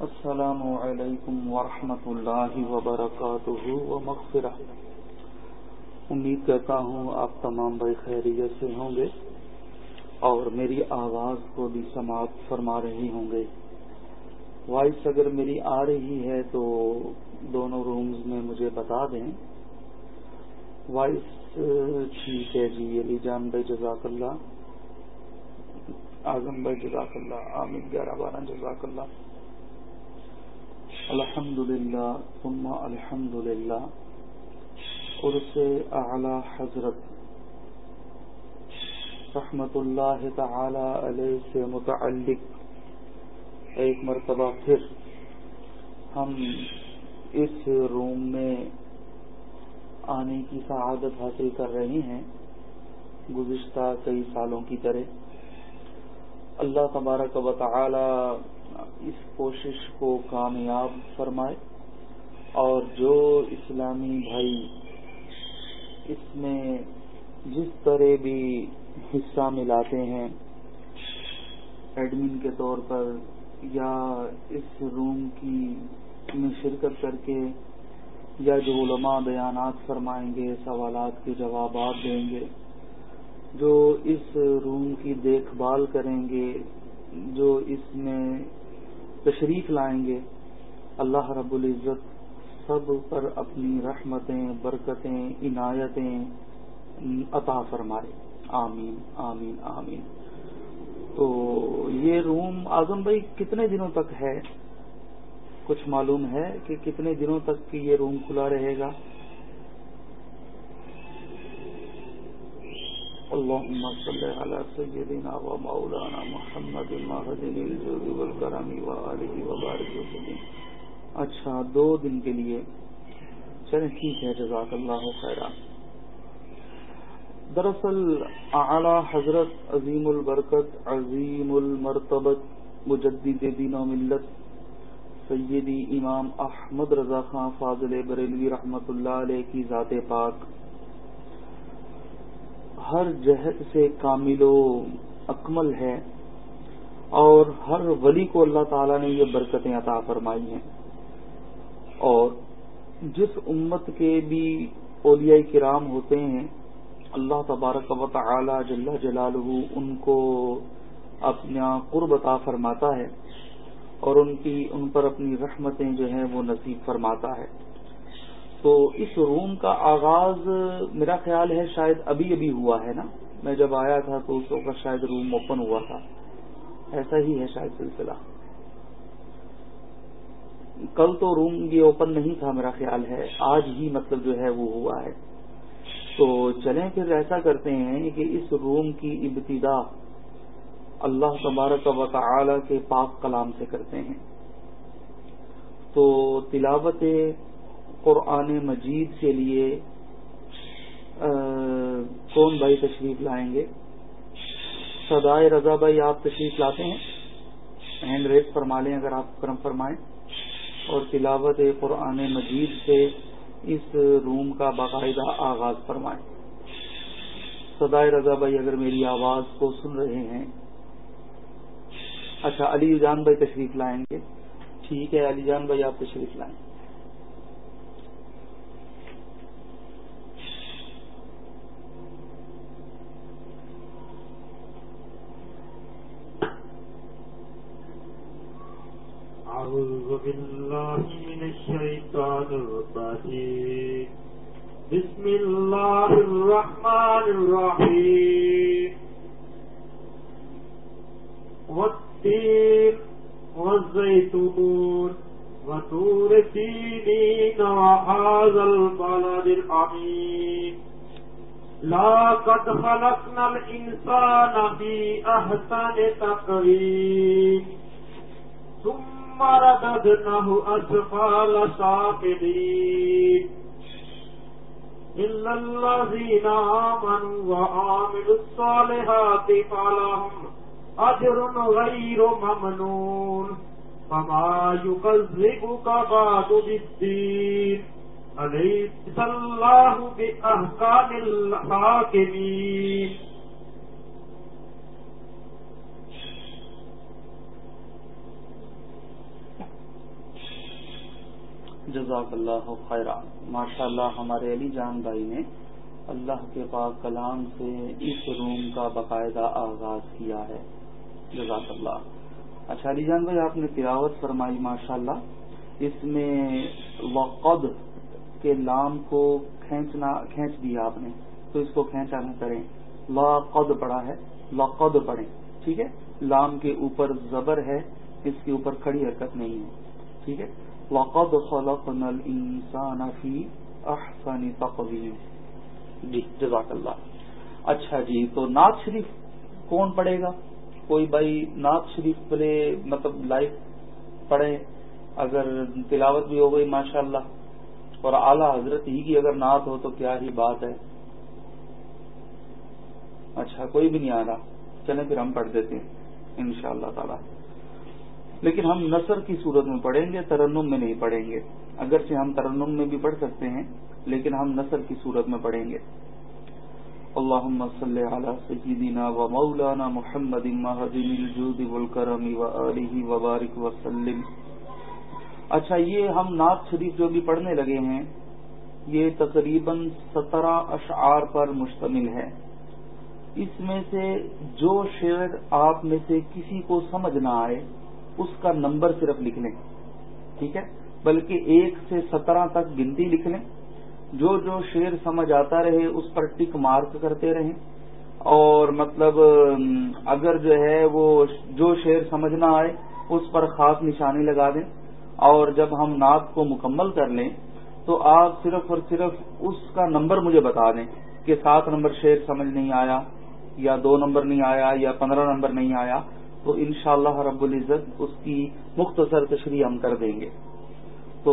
السلام علیکم ورحمۃ اللہ وبرکاتہ و مغفرہ امید کرتا ہوں آپ تمام بھائی خیریت سے ہوں گے اور میری آواز کو بھی سماعت فرما رہے ہوں گے۔ وائس اگر میری آ رہی ہے تو دونوں رومز میں مجھے بتا دیں۔ وائس ٹھیک ہے جی علی جان بھائی جزاک اللہ۔ اعظم بھائی جزاک اللہ عامد گیارہ بارہ جزاک اللہ۔ الحمد للہ ثم الحمد للہ عرص اعلی حضرت رحمت اللہ تعالی علیہ سے متعلق ایک مرتبہ پھر ہم اس روم میں آنے کی سعادت حاصل کر رہے ہیں، گزشتہ کئی سالوں کی طرح۔ اللہ تبارک و تعالی اس کوشش کو کامیاب فرمائے اور جو اسلامی بھائی اس میں جس طرح بھی حصہ ملاتے ہیں، ایڈمن کے طور پر یا اس روم کی میں شرکت کر کے یا جو علماء بیانات فرمائیں گے، سوالات کے جوابات دیں گے، جو اس روم کی دیکھ بھال کریں گے، جو اس میں تشریف لائیں گے۔ اللہ رب العزت سب پر اپنی رحمتیں، برکتیں، عنایتیں عطا فرمائے۔ آمین آمین آمین۔ تو یہ روم اعظم بھائی کتنے دنوں تک ہے؟ کچھ معلوم ہے کہ کتنے دنوں تک یہ روم کھلا رہے گا؟ اللهم صل على سيدنا ومولانا محمد المهدي الجود والكرم وآله وبارك وسلم. اچھا دو دن کے لیے چلیں، ٹھیک ہے، جزاک اللہ خیر دراصل اعلی حضرت عظیم البرکت، عظیم المرتبت، مجدد دین و ملت سیدی امام احمد رضا خان فاضل بریلوی رحمت اللہ علیہ کی ذات پاک ہر جہت سے کامل و اکمل ہے اور ہر ولی کو اللہ تعالیٰ نے یہ برکتیں عطا فرمائی ہیں۔ اور جس امت کے بھی اولیاء کرام ہوتے ہیں، اللہ تبارک و تعالی جل جلالہ ان کو اپنا قرب عطا فرماتا ہے اور ان کی، ان پر اپنی رحمتیں جو ہیں وہ نصیب فرماتا ہے۔ تو اس روم کا آغاز میرا خیال ہے شاید ابھی ابھی ہوا ہے نا؟ میں جب آیا تھا تو اس وقت شاید روم اوپن ہوا تھا۔ ایسا ہی ہے شاید سلسلہ۔ کل تو روم یہ اوپن نہیں تھا میرا خیال ہے۔ آج ہی مطلب جو ہے وہ ہوا ہے۔ تو چلیں پھر ایسا کرتے ہیں کہ اس روم کی ابتدا اللہ تبارک و تعالی کے پاک کلام سے کرتے ہیں۔ تو تلاوت قرآن مجید کے لیے کون بھائی تشریف لائیں گے؟ سدائے رضا بھائی آپ تشریف لاتے ہیں؟ ہینڈ ریس فرما لیں اگر آپ کرم فرمائیں۔ اور تلاوت قرآن مجید سے اس روم کا باقاعدہ آغاز فرمائیں۔ سدائے رضا بھائی اگر میری آواز کو سن رہے ہیں۔ اچھا علی جان بھائی تشریف لائیں گے۔ ٹھیک ہے، علی جان بھائی آپ تشریف لائیں۔ أعوذ بالله من الشيطان الرجيم. بسم الله الرحمن الرحيم. والتين والزيتون وطور سينين وهذا البلد الأمين. لا قد خلقنا الإنسان في أحسن تقريب ثم رددنه أسفال ساقدين إلا الذين آمنوا وعاملوا الصالحات فلهم أجر غير ممنون۔ فما يكذبك بعد بالدين۔ أليس الله الحاكمين؟ جزاک اللہ خیرہ ماشاء اللہ ہمارے علی جان بھائی نے اللہ کے پاک کلام سے اس روم کا باقاعدہ آغاز کیا ہے۔ جزاک اللہ۔ اچھا علی جان بھائی، آپ نے تلاوت فرمائی ماشاء اللہ اس میں وقد کے لام کو کھینچنا، کھینچ دیا آپ نے۔ تو اس کو کھینچا نہ کریں۔ لا قد پڑا ہے۔ لقد پڑھیں۔ ٹھیک ہے؟ لام کے اوپر زبر ہے، اس کے اوپر کھڑی حرکت نہیں ہے۔ ٹھیک ہے؟ لقد خلقنا الانسان فی احسن تقویم جی جزاک اللہ۔ اچھا جی تو نعت شریف کون پڑھے گا؟ کوئی بھائی نعت شریف پلے مطلب لائف پڑھے اگر تلاوت بھی ہو گئی ماشاء اللہ اور اعلیٰ حضرت ہی کی اگر نعت ہو تو کیا ہی بات ہے۔ اچھا کوئی بھی نہیں آ رہا۔ چلیں پھر ہم پڑھ دیتے ہیں ان شاء اللہ تعالی۔ لیکن ہم نثر کی صورت میں پڑھیں گے، ترنم میں نہیں پڑھیں گے۔ اگرچہ ہم ترنم میں بھی پڑھ سکتے ہیں، لیکن ہم نثر کی صورت میں پڑھیں گے۔ اللهم صل على سيدنا ومولانا محمد مهدن الجود والكرم وآله وبارك وسلم اچھا یہ ہم نعت شریف جو بھی پڑھنے لگے ہیں، یہ تقریباً سترہ اشعار پر مشتمل ہے۔ اس میں سے جو شعر آپ میں سے کسی کو سمجھ نہ آئے اس کا نمبر صرف لکھ لیں۔ ٹھیک ہے؟ بلکہ ایک سے سترہ تک گنتی لکھ لیں۔ جو جو شعر سمجھ آتا رہے، اس پر ٹک مارک کرتے رہیں۔ اور مطلب اگر جو ہے وہ جو شعر سمجھ نہ آئے، اس پر خاص نشانی لگا دیں۔ اور جب ہم نعت کو مکمل کر لیں، تو آپ صرف اور صرف اس کا نمبر مجھے بتا دیں کہ سات نمبر شعر سمجھ نہیں آیا، یا دو نمبر نہیں آیا، یا پندرہ نمبر نہیں آیا۔ تو انشاءاللہ رب العزت اس کی مختصر تشریح ہم کر دیں گے۔ تو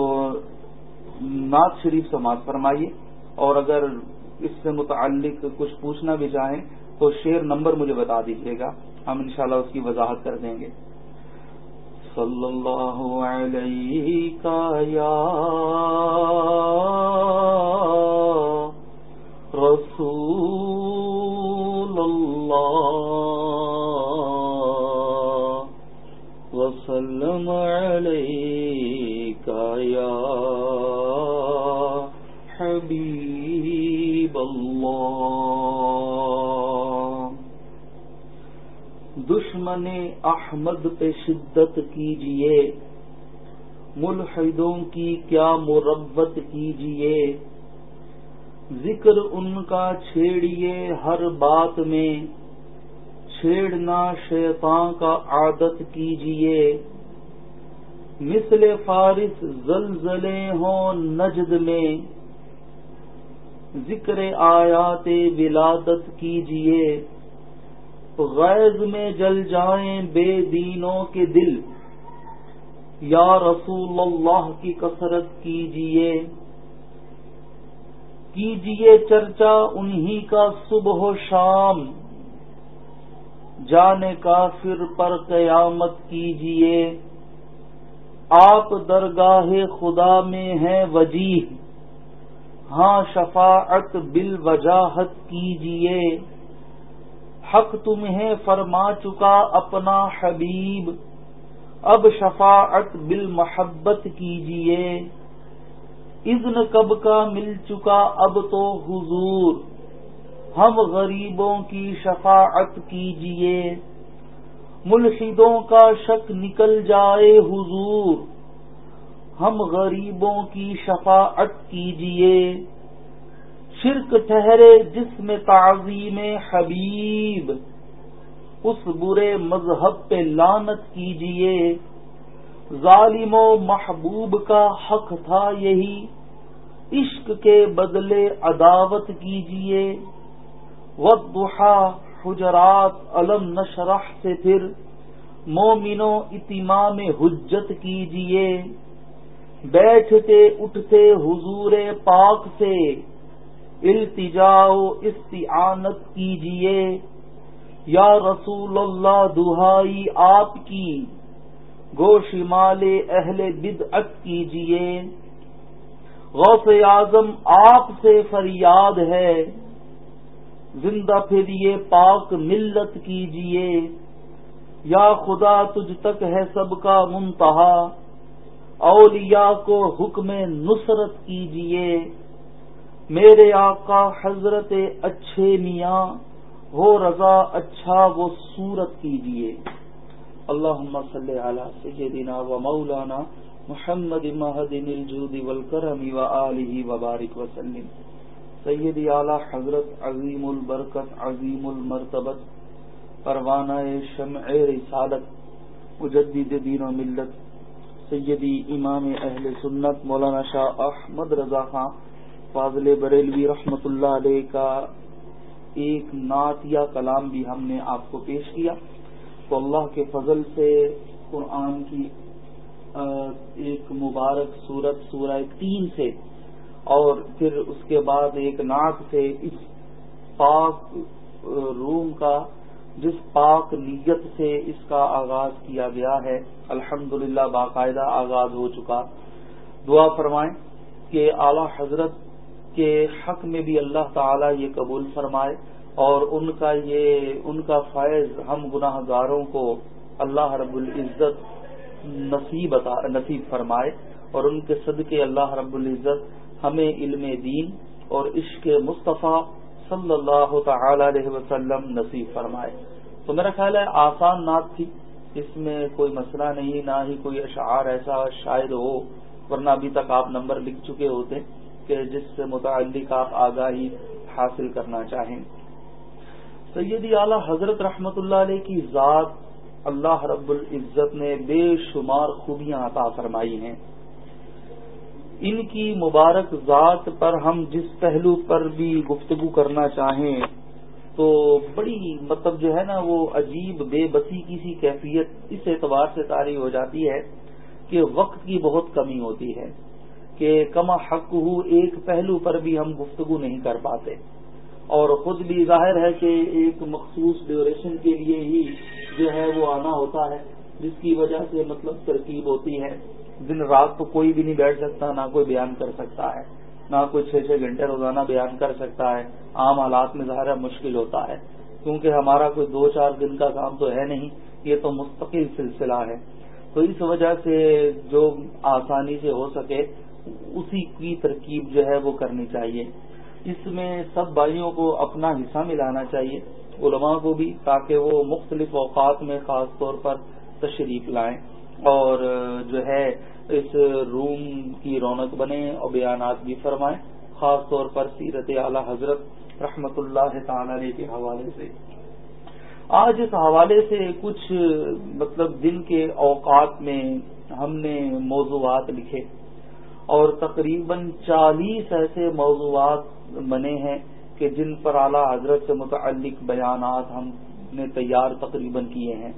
نعت شریف سماعت فرمائیے، اور اگر اس سے متعلق کچھ پوچھنا بھی چاہیں تو شیر نمبر مجھے بتا دیجیے گا، ہم انشاءاللہ اس کی وضاحت کر دیں گے۔ صلی اللہ علیہ یا رسول وسلم عليك يا حبيب الله. دشمن احمد پہ شدت کیجیے، ملحدوں کی کیا مربت کیجیے، ذکر ان کا چھیڑیے ہر بات میں چھیڑنا شیطان کا عادت کیجیے۔ مثل فارس زلزلے ہوں نجد میں۔ ذکر آیات ولادت کیجیے۔ غیظ میں جل جائیں بے دینوں کے دل۔ یا رسول اللہ کی کثرت کیجیے۔ کیجیے چرچا انہی کا صبح و شام۔ جانے کافر پر قیامت کیجیے۔ آپ درگاہ خدا میں ہیں وجیح ہاں شفاعت بال وجاہت کیجیے۔ حق تمہیں فرما چکا اپنا حبیب۔ اب شفاعت بال محبت کیجیے۔ اذن کب کا مل چکا اب تو حضور۔ ہم غریبوں کی شفاعت کیجیے۔ ملحدوں کا شک نکل جائے حضور۔ ہم غریبوں کی شفاعت کیجیے۔ شرک ٹھہرے جس میں تعظیم حبیب۔ اس برے مذہب پہ لانت کیجیے۔ ظالم و محبوب کا حق تھا یہی۔ عشق کے بدلے عداوت کیجیے وضحا حجرات علم نشرح سے پھر مومنو اتمام حجت کیجیے بیٹھتے اٹھتے حضور پاک سے التجاؤ استعانت کیجیے یا رسول اللہ، دہائی آپ کی گوشمال اہل بدعت کیجیے غوث اعظم آپ سے فریاد ہے۔ زندہ پھر پاک ملت کیجیے یا خدا تجھ تک ہے سب کا منتہا، اولیاء کو حکم نصرت کیجیے۔ میرے آقا حضرت اچھے میاں ہو رضا اچھا وہ صورت کیجیے۔ اللہم صلی علی سیدنا و مولانا محمد مہدن الجود والکرم و آلہ و بارک وسلم سیدی اعلی حضرت عظیم البرکت، عظیم المرتبت، پروانہ شمع رسالت، مجدد دین و ملت، سیدی امام اہل سنت مولانا شاہ احمد رضا خان، فاضل بریلوی رحمت اللہ علیہ کا ایک نعت یا کلام بھی ہم نے آپ کو پیش کیا۔ تو اللہ کے فضل سے قرآن کی ایک مبارک صورت، سورہ تین سے اور پھر اس کے بعد ایک نعت سے اس پاک روم کا، جس پاک نیت سے اس کا آغاز کیا گیا ہے الحمد باقاعدہ آغاز ہو چکا۔ دعا فرمائیں کہ اعلی حضرت کے حق میں بھی اللہ تعالی یہ قبول فرمائے اور ان کا یہ، ان کا فائض ہم گناہ گاروں کو اللہ رب العزت نصیب نصیب فرمائے اور ان کے صدقے اللہ رب العزت ہمیں علم دین اور عشق مصطفیٰ صلی اللہ تعالی علیہ وسلم نصیب فرمائے۔ تو میرا خیال ہے آسان نعت تھی، اس میں کوئی مسئلہ نہیں، نہ ہی کوئی اشعار ایسا شاید ہو، ورنہ ابھی تک آپ نمبر لکھ چکے ہوتے کہ جس سے متعلق آپ آگاہی حاصل کرنا چاہیں۔ سیدی اعلی حضرت رحمت اللہ علیہ کی ذات اللہ رب العزت نے بے شمار خوبیاں عطا فرمائی ہیں۔ ان کی مبارک ذات پر ہم جس پہلو پر بھی گفتگو کرنا چاہیں تو بڑی مطلب جو ہے نا وہ عجیب بے بسی کی سی کیفیت اس اعتبار سے تاری ہو جاتی ہے کہ وقت کی بہت کمی ہوتی ہے کہ کما حق ہو ایک پہلو پر بھی ہم گفتگو نہیں کر پاتے اور خود بھی ظاہر ہے کہ ایک مخصوص ڈیوریشن کے لیے ہی جو ہے وہ آنا ہوتا ہے جس کی وجہ سے مطلب ترکیب ہوتی ہے دن رات تو کوئی بھی نہیں بیٹھ سکتا، نہ کوئی بیان کر سکتا ہے، نہ کوئی چھ چھ گھنٹے روزانہ بیان کر سکتا ہے۔ عام حالات میں ظاہر مشکل ہوتا ہے، کیونکہ ہمارا کوئی دو چار دن کا کام تو ہے نہیں، یہ تو مستقل سلسلہ ہے۔ تو اس وجہ سے جو آسانی سے ہو سکے، اسی کی ترکیب جو ہے وہ کرنی چاہیے۔ اس میں سب بھائیوں کو اپنا حصہ ملانا چاہیے، علماء کو بھی، تاکہ وہ مختلف اوقات میں خاص طور پر تشریف لائیں۔ اور جو ہے، اس روم کی رونق بنے اور بیانات بھی فرمائیں، خاص طور پر سیرت اعلی حضرت رحمت اللہ تعالی کے حوالے سے۔ آج اس حوالے سے کچھ مطلب دن کے اوقات میں ہم نے موضوعات لکھے اور تقریباً چالیس ایسے موضوعات بنے ہیں کہ جن پر اعلی حضرت سے متعلق بیانات ہم نے تیار تقریباً کیے ہیں۔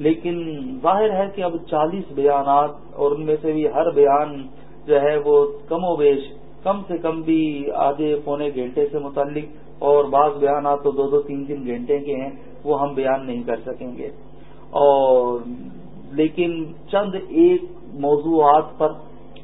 لیکن ظاہر ہے کہ اب چالیس بیانات اور ان میں سے بھی ہر بیان جو ہے وہ کم و بیش کم سے کم بھی آدھے پونے گھنٹے سے متعلق اور بعض بیانات تو دو دو تین تین گھنٹے کے ہیں، وہ ہم بیان نہیں کر سکیں گے۔ اور لیکن چند ایک موضوعات پر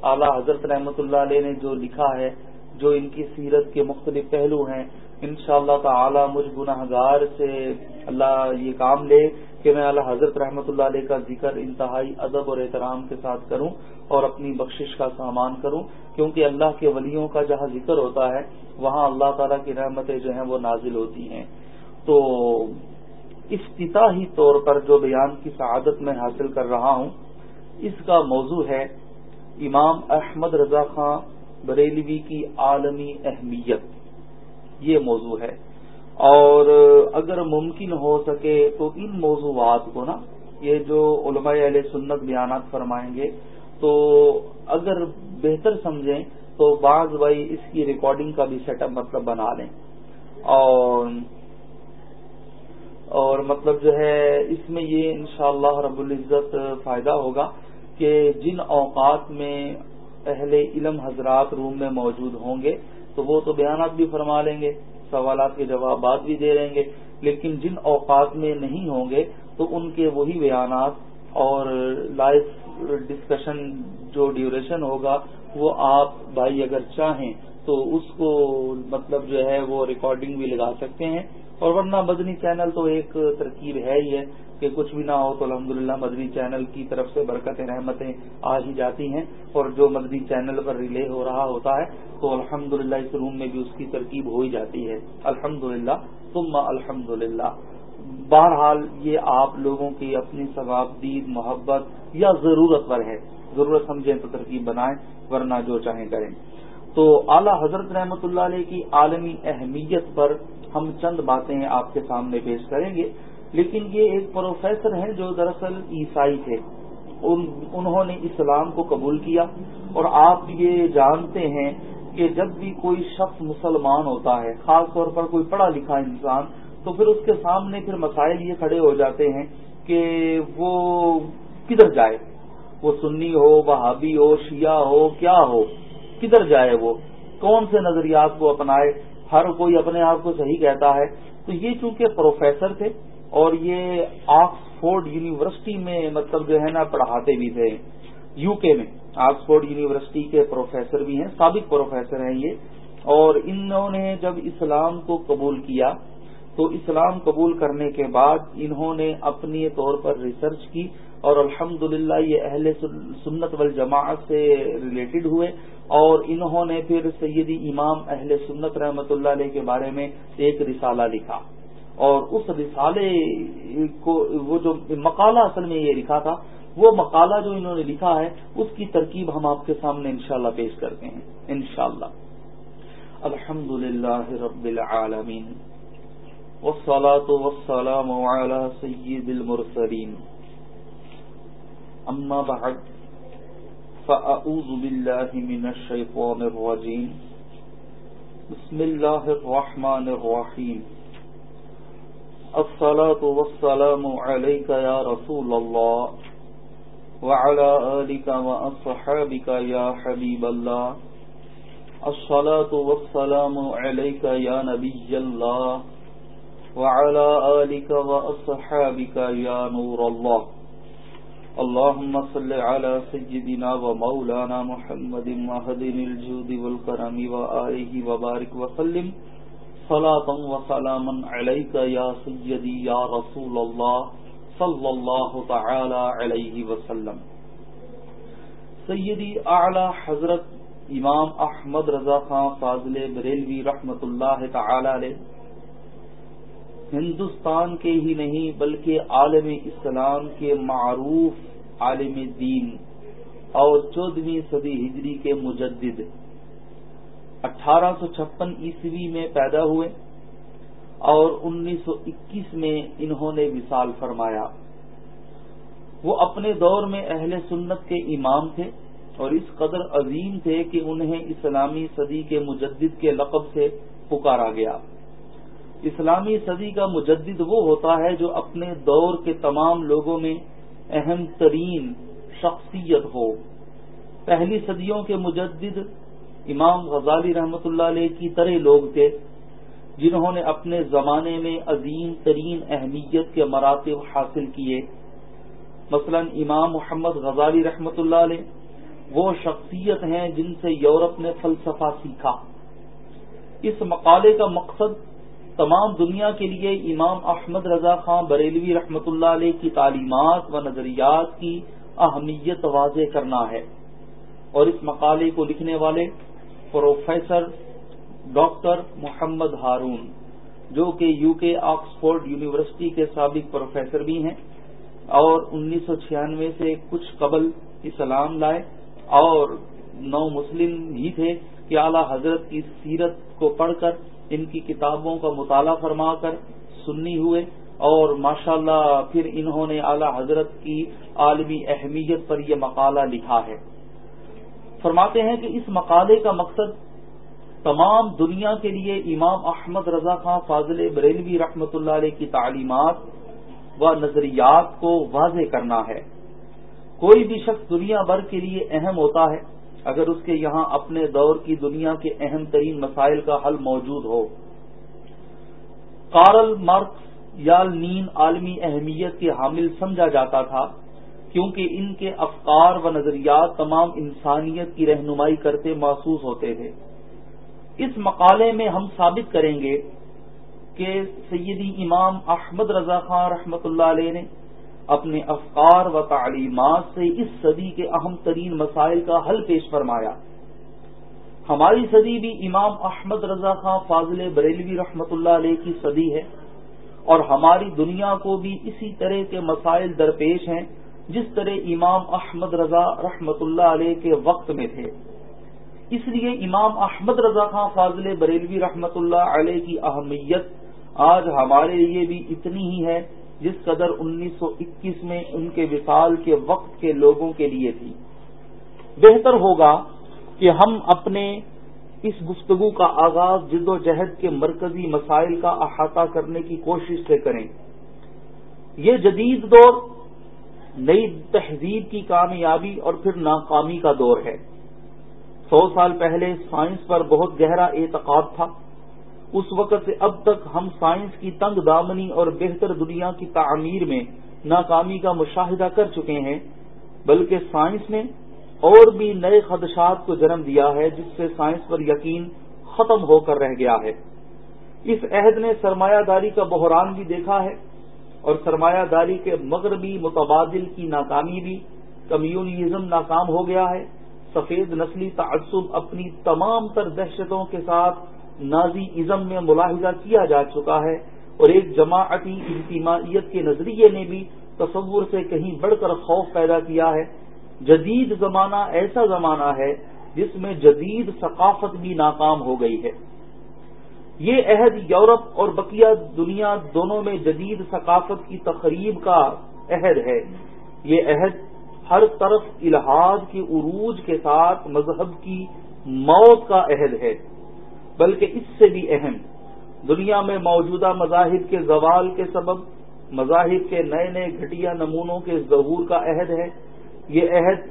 اعلی حضرت رحمۃ اللہ علیہ نے جو لکھا ہے، جو ان کی سیرت کے مختلف پہلو ہیں ان شاء اللہ تعالی مجھ گناہ گار سے اللہ یہ کام لے کہ میں اللہ حضرت رحمۃ اللہ علیہ کا ذکر، انتہائی ادب اور احترام کے ساتھ کروں اور اپنی بخشش کا سامان کروں، کیونکہ اللہ کے ولیوں کا جہاں ذکر ہوتا ہے، وہاں اللہ تعالیٰ کی رحمتیں جو ہیں وہ نازل ہوتی ہیں۔ تو افتتاحی طور پر جو بیان کی سعادت میں حاصل کر رہا ہوں، اس کا موضوع ہے امام احمد رضا خان بریلوی کی عالمی اہمیت۔ یہ موضوع ہے۔ اور اگر ممکن ہو سکے تو ان موضوعات کو نا، یہ جو علماء علیہ سنت بیانات فرمائیں گے، تو اگر بہتر سمجھیں تو بعض بھائی اس کی ریکارڈنگ کا بھی سیٹ اپ مطلب بنا لیں۔ اور اور مطلب جو ہے، اس میں یہ انشاءاللہ رب العزت فائدہ ہوگا کہ جن اوقات میں اہل علم حضرات روم میں موجود ہوں گے تو وہ تو بیانات بھی فرما لیں گے، سوالات کے جوابات بھی دے لیں گے، لیکن جن اوقات میں نہیں ہوں گے تو ان کے وہی بیانات اور لائف ڈسکشن جو ڈیوریشن ہوگا، وہ آپ بھائی اگر چاہیں تو اس کو مطلب جو ہے وہ ریکارڈنگ بھی لگا سکتے ہیں۔ اور ورنہ بدنی چینل تو ایک ترکیب ہے ہی ہے۔ کہ کچھ بھی نہ ہو تو الحمدللہ مدنی چینل کی طرف سے برکت رحمتیں آ ہی جاتی ہیں اور جو مدنی چینل پر ریلے ہو رہا ہوتا ہے تو الحمدللہ اس روم میں بھی اس کی ترکیب ہو ہی جاتی ہے۔ الحمدللہ، ثم الحمدللہ۔ بہرحال یہ آپ لوگوں کی اپنی ثواب دید محبت یا ضرورت پر ہے۔ ضرورت سمجھیں تو ترکیب بنائیں، ورنہ جو چاہیں کریں۔ تو اعلی حضرت رحمت اللہ علیہ کی عالمی اہمیت پر ہم چند باتیں آپ کے سامنے پیش کریں گے۔ لیکن یہ ایک پروفیسر ہیں جو دراصل عیسائی تھے۔ انہوں نے اسلام کو قبول کیا اور آپ یہ جانتے ہیں کہ جب بھی کوئی شخص مسلمان ہوتا ہے، خاص طور پر کوئی پڑھا لکھا انسان، تو پھر اس کے سامنے پھر مسائل یہ کھڑے ہو جاتے ہیں کہ وہ کدھر جائے۔ وہ سنی ہو بہابی ہو، شیعہ ہو، کیا ہو، کدھر جائے وہ؟ کون سے نظریات کو اپنائے؟ ہر کوئی اپنے آپ کو صحیح کہتا ہے۔ تو یہ چونکہ پروفیسر تھے اور یہ آکسفورڈ یونیورسٹی میں مطلب جو ہے نا پڑھاتے بھی تھے یو کے میں۔ آکسفورڈ یونیورسٹی کے پروفیسر بھی ہیں، سابق پروفیسر ہیں یہ۔ اور انہوں نے جب اسلام کو قبول کیا، تو اسلام قبول کرنے کے بعد انہوں نے اپنی طور پر ریسرچ کی اور الحمد یہ اہل سنت والجماعت سے ریلیٹڈ ہوئے۔ اور انہوں نے پھر سیدی امام اہل سنت رحمت اللہ علیہ کے بارے میں ایک رسالہ لکھا۔ اور اس رسالے کو وہ جو مقالہ اصل میں یہ لکھا تھا، وہ مقالہ جو انہوں نے لکھا ہے، اس کی ترکیب ہم آپ کے سامنے انشاءاللہ پیش کرتے ہیں، انشاءاللہ۔ الحمد للہ رب العالمین، والصلاة والسلام على سید المرسلین۔ اما بعد فأعوذ بالله من الشيطان الرجيم بسم الله الرحمن الرحيم الصلاة والسلام عليك يا رسول الله وعلى آلك وأصحابك يا حبيب الله. الصلاة والسلام عليك يا نبي الله وعلى آلك وأصحابك يا نور الله. اللهم صل على سيدنا ومولانا محمد مهدن الجود والكرم وآله وبارك وسلم. صلاة وسلاما عليك يا سيدي يا رسول الله صلى الله تعالى عليه وسلم. سیدی اعلی حضرت امام احمد رضا خان فاضل بریلوی رحمت اللہ تعالی علیہ. ہندوستان کے ہی نہیں بلکہ عالم اسلام کے معروف عالم دین اور چودہویں صدی ہجری کے مجدد اٹھارہ سو چھپن عیسوی میں پیدا ہوئے اور انیس سو اکیس میں انہوں نے وصال فرمایا۔ وہ اپنے دور میں اہل سنت کے امام تھے اور اس قدر عظیم تھے کہ انہیں اسلامی صدی کے مجدد کے لقب سے پکارا گیا۔ اسلامی صدی کا مجدد وہ ہوتا ہے جو اپنے دور کے تمام لوگوں میں اہم ترین شخصیت ہو۔ پہلی صدیوں کے مجدد امام غزالی رحمت اللہ علیہ کی طرح لوگ تھے، جنہوں نے اپنے زمانے میں عظیم ترین اہمیت کے مراتب حاصل کیے۔ مثلا امام محمد غزالی رحمت اللہ علیہ، وہ شخصیت ہیں جن سے یورپ نے فلسفہ سیکھا۔ اس مقالے کا مقصد تمام دنیا کے لیے امام احمد رضا خان بریلوی رحمت اللہ علیہ کی تعلیمات و نظریات کی اہمیت واضح کرنا ہے۔ اور اس مقالے کو لکھنے والے پروفیسر ڈاکٹر محمد ہارون، جو کہ یو کے آکسفورڈ یونیورسٹی کے سابق پروفیسر بھی ہیں، اور انیس سو چھیانوے سے کچھ قبل اسلام لائے، اور نو مسلم ہی تھے کہ اعلی حضرت کی سیرت کو پڑھ کر ان کی کتابوں کا مطالعہ فرما کر سنی ہوئے، اور ماشاءاللہ اللہ پھر انہوں نے اعلی حضرت کی عالمی اہمیت پر یہ مقالہ لکھا ہے۔ فرماتے ہیں کہ اس مقالے کا مقصد تمام دنیا کے لیے امام احمد رضا خان فاضل بریلوی رحمت اللہ علیہ کی تعلیمات و نظریات کو واضح کرنا ہے۔ کوئی بھی شخص دنیا بھر کے لیے اہم ہوتا ہے، اگر اس کے یہاں اپنے دور کی دنیا کے اہم ترین مسائل کا حل موجود ہو۔ کارل مارکس یا نین عالمی اہمیت کے حامل سمجھا جاتا تھا۔ کیونکہ ان کے افکار و نظریات تمام انسانیت کی رہنمائی کرتے محسوس ہوتے تھے۔ اس مقالے میں ہم ثابت کریں گے کہ سیدی امام احمد رضا خان رحمت اللہ علیہ نے اپنے افکار و تعلیمات سے اس صدی کے اہم ترین مسائل کا حل پیش فرمایا۔ ہماری صدی بھی امام احمد رضا خان فاضل بریلوی رحمت اللہ علیہ کی صدی ہے اور ہماری دنیا کو بھی اسی طرح کے مسائل درپیش ہیں جس طرح امام احمد رضا رحمت اللہ علیہ کے وقت میں تھے۔ اس لیے امام احمد رضا خان فاضل بریلوی رحمت اللہ علیہ کی اہمیت آج ہمارے لیے بھی اتنی ہی ہے جس قدر انیس سو اکیس میں ان کے وصال کے وقت کے لوگوں کے لیے تھی۔ بہتر ہوگا کہ ہم اپنے اس گفتگو کا آغاز جد و جہد کے مرکزی مسائل کا احاطہ کرنے کی کوشش سے کریں۔ یہ جدید دور نئی تہذیب کی کامیابی اور پھر ناکامی کا دور ہے۔ سو سال پہلے سائنس پر بہت گہرا اعتقاد تھا۔ اس وقت سے اب تک ہم سائنس کی تنگ دامنی اور بہتر دنیا کی تعمیر میں ناکامی کا مشاہدہ کر چکے ہیں، بلکہ سائنس نے اور بھی نئے خدشات کو جنم دیا ہے، جس سے سائنس پر یقین ختم ہو کر رہ گیا ہے۔ اس عہد نے سرمایہ داری کا بحران بھی دیکھا ہے۔ اور سرمایہ داری کے مغربی متبادل کی ناکامی بھی کمیونزم ناکام ہو گیا ہے۔ سفید نسلی تعصب اپنی تمام تر دہشتوں کے ساتھ نازی ازم میں ملاحظہ کیا جا چکا ہے اور ایک جماعتی اجتماعیت کے نظریے نے بھی تصور سے کہیں بڑھ کر خوف پیدا کیا ہے۔ جدید زمانہ ایسا زمانہ ہے جس میں جدید ثقافت بھی ناکام ہو گئی ہے۔ یہ عہد یورپ اور بقیہ دنیا دونوں میں جدید ثقافت کی تقریب کا عہد ہے۔ یہ عہد ہر طرف الحاد کے عروج کے ساتھ مذہب کی موت کا عہد ہے، بلکہ اس سے بھی اہم، دنیا میں موجودہ مذاہب کے زوال کے سبب، مذاہب کے نئے نئے گھٹیا نمونوں کے ظہور کا عہد ہے۔ یہ عہد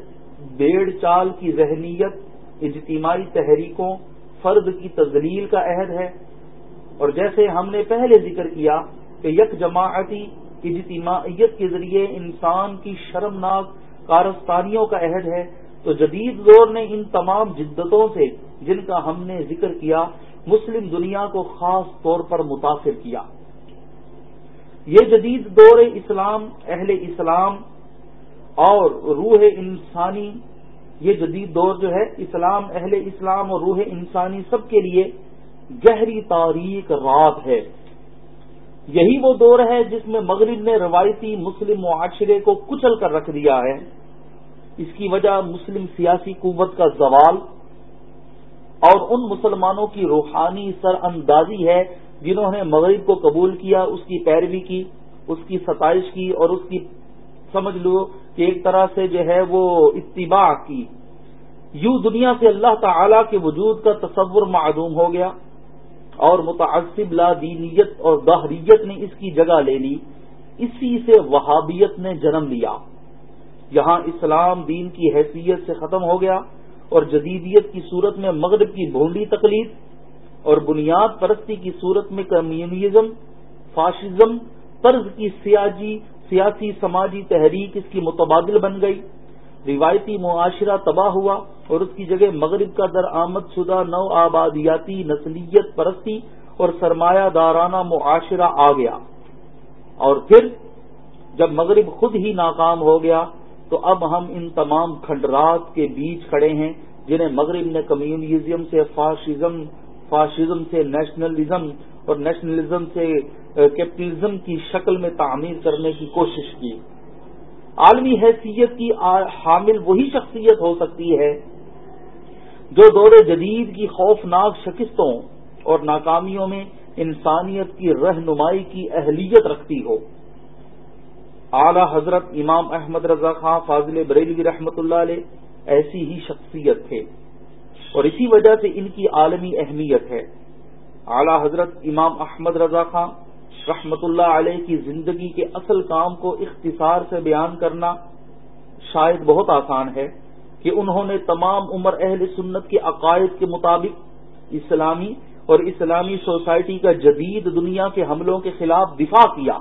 بیڑ چال کی ذہنیت، اجتماعی تحریکوں، فرد کی تزلیل کا عہد ہے۔ اور جیسے ہم نے پہلے ذکر کیا کہ یک جماعتی اجتماعیت کے ذریعے انسان کی شرمناک کارستانیوں کا عہد ہے، تو جدید دور نے ان تمام جدتوں سے جن کا ہم نے ذکر کیا، مسلم دنیا کو خاص طور پر متاثر کیا۔ یہ جدید دور اسلام، اہل اسلام اور روح انسانی، یہ جدید دور جو ہے، اسلام، اہل اسلام اور روح انسانی سب کے لیے گہری تاریخ رات ہے۔ یہی وہ دور ہے جس میں مغرب نے روایتی مسلم معاشرے کو کچل کر رکھ دیا ہے۔ اس کی وجہ مسلم سیاسی قوت کا زوال اور ان مسلمانوں کی روحانی سر اندازی ہے جنہوں نے مغرب کو قبول کیا، اس کی پیروی کی، اس کی ستائش کی اور اس کی سمجھ لو کہ ایک طرح سے جو ہے وہ اتباع کی۔ یوں دنیا سے اللہ تعالی کے وجود کا تصور معدوم ہو گیا۔ اور متعصب، لا دینیت اور دہریت نے اس کی جگہ لے لی۔ اسی سے وہابیت نے جنم لیا۔ یہاں اسلام دین کی حیثیت سے ختم ہو گیا اور جدیدیت کی صورت میں مغرب کی بھونڈی تقلید اور بنیاد پرستی کی صورت میں کمیونزم، فاشزم، طرز کی سیاجی، سیاسی، سماجی تحریک اس کی متبادل بن گئی۔ روایتی معاشرہ تباہ ہوا اور اس کی جگہ مغرب کا درآمد شدہ نو آبادیاتی نسلیت پرستی اور سرمایہ دارانہ معاشرہ آ گیا۔ اور پھر جب مغرب خود ہی ناکام ہو گیا تو اب ہم ان تمام کھنڈرات کے بیچ کھڑے ہیں جنہیں مغرب نے کمیونزم سے، فاشزم فاشزم سے، نیشنلزم اور نیشنلزم سے، کیپٹلزم کی شکل میں تعمیر کرنے کی کوشش کی۔ عالمی حیثیت کی حامل وہی شخصیت ہو سکتی ہے جو دور جدید کی خوفناک شکستوں اور ناکامیوں میں انسانیت کی رہنمائی کی اہلیت رکھتی ہو۔ اعلی حضرت امام احمد رضا خان فاضل بریلوی رحمت اللہ علیہ ایسی ہی شخصیت تھے اور اسی وجہ سے ان کی عالمی اہمیت ہے۔ اعلی حضرت امام احمد رضا خان رحمت اللہ علیہ کی زندگی کے اصل کام کو اختصار سے بیان کرنا شاید بہت آسان ہے کہ انہوں نے تمام عمر اہل سنت کے عقائد کے مطابق اسلامی اور اسلامی سوسائٹی کا جدید دنیا کے حملوں کے خلاف دفاع کیا۔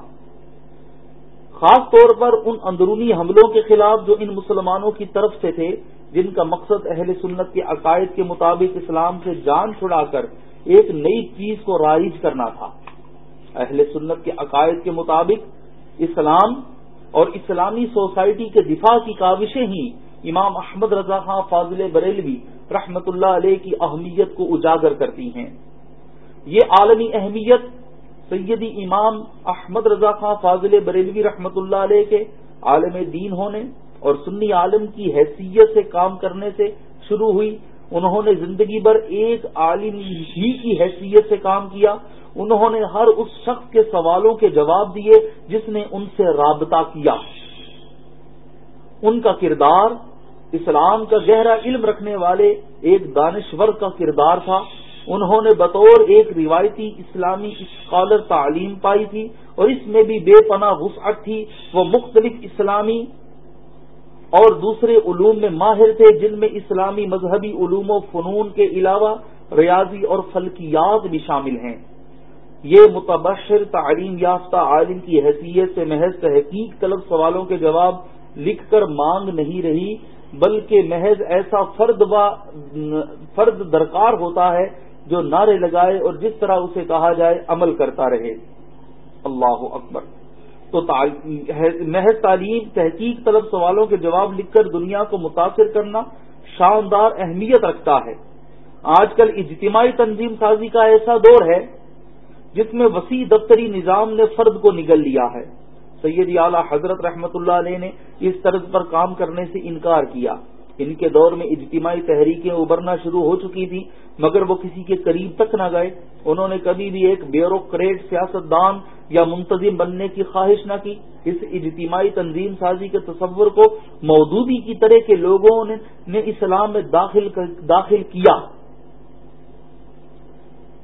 خاص طور پر ان اندرونی حملوں کے خلاف جو ان مسلمانوں کی طرف سے تھے، جن کا مقصد اہل سنت کے عقائد کے مطابق اسلام سے جان چھڑا کر ایک نئی چیز کو رائج کرنا تھا۔ اہل سنت کے عقائد کے مطابق اسلام اور اسلامی سوسائٹی کے دفاع کی کاوشیں ہی امام احمد رضا خان فاضل بریلوی رحمت اللہ علیہ کی اہمیت کو اجاگر کرتی ہیں۔ یہ عالمی اہمیت سیدی امام احمد رضا خان فاضل بریلوی رحمت اللہ علیہ کے عالم دین ہونے اور سنی عالم کی حیثیت سے کام کرنے سے شروع ہوئی۔ انہوں نے زندگی بھر ایک عالم ہی کی حیثیت سے کام کیا، انہوں نے ہر اس شخص کے سوالوں کے جواب دیے جس نے ان سے رابطہ کیا۔ ان کا کردار اسلام کا گہرا علم رکھنے والے ایک دانشور کا کردار تھا۔ انہوں نے بطور ایک روایتی اسلامی اسکالر تعلیم پائی تھی اور اس میں بھی بے پناہ وسعت تھی۔ وہ مختلف اسلامی اور دوسرے علوم میں ماہر تھے جن میں اسلامی مذہبی علوم و فنون کے علاوہ ریاضی اور فلکیات بھی شامل ہیں۔ یہ متبشر تعلیم یافتہ عالم کی حیثیت سے محض تحقیق طلب سوالوں کے جواب لکھ کر مانگ نہیں رہی، بلکہ محض ایسا فرد و فرد درکار ہوتا ہے جو نعرے لگائے اور جس طرح اسے کہا جائے عمل کرتا رہے۔ اللہ اکبر۔ تو محض تعلیم تحقیق طلب سوالوں کے جواب لکھ کر دنیا کو متاثر کرنا شاندار اہمیت رکھتا ہے۔ آج کل اجتماعی تنظیم سازی کا ایسا دور ہے جس میں وسیع دفتری نظام نے فرد کو نگل لیا ہے۔ سید اعلی حضرت رحمت اللہ علیہ نے اس طرز پر کام کرنے سے انکار کیا۔ ان کے دور میں اجتماعی تحریکیں ابھرنا شروع ہو چکی تھی مگر وہ کسی کے قریب تک نہ گئے۔ انہوں نے کبھی بھی ایک بیوروکریٹ سیاست دان یا منتظم بننے کی خواہش نہ کی۔ اس اجتماعی تنظیم سازی کے تصور کو مودودی کی طرح کے لوگوں نے اسلام میں داخل داخل کیا۔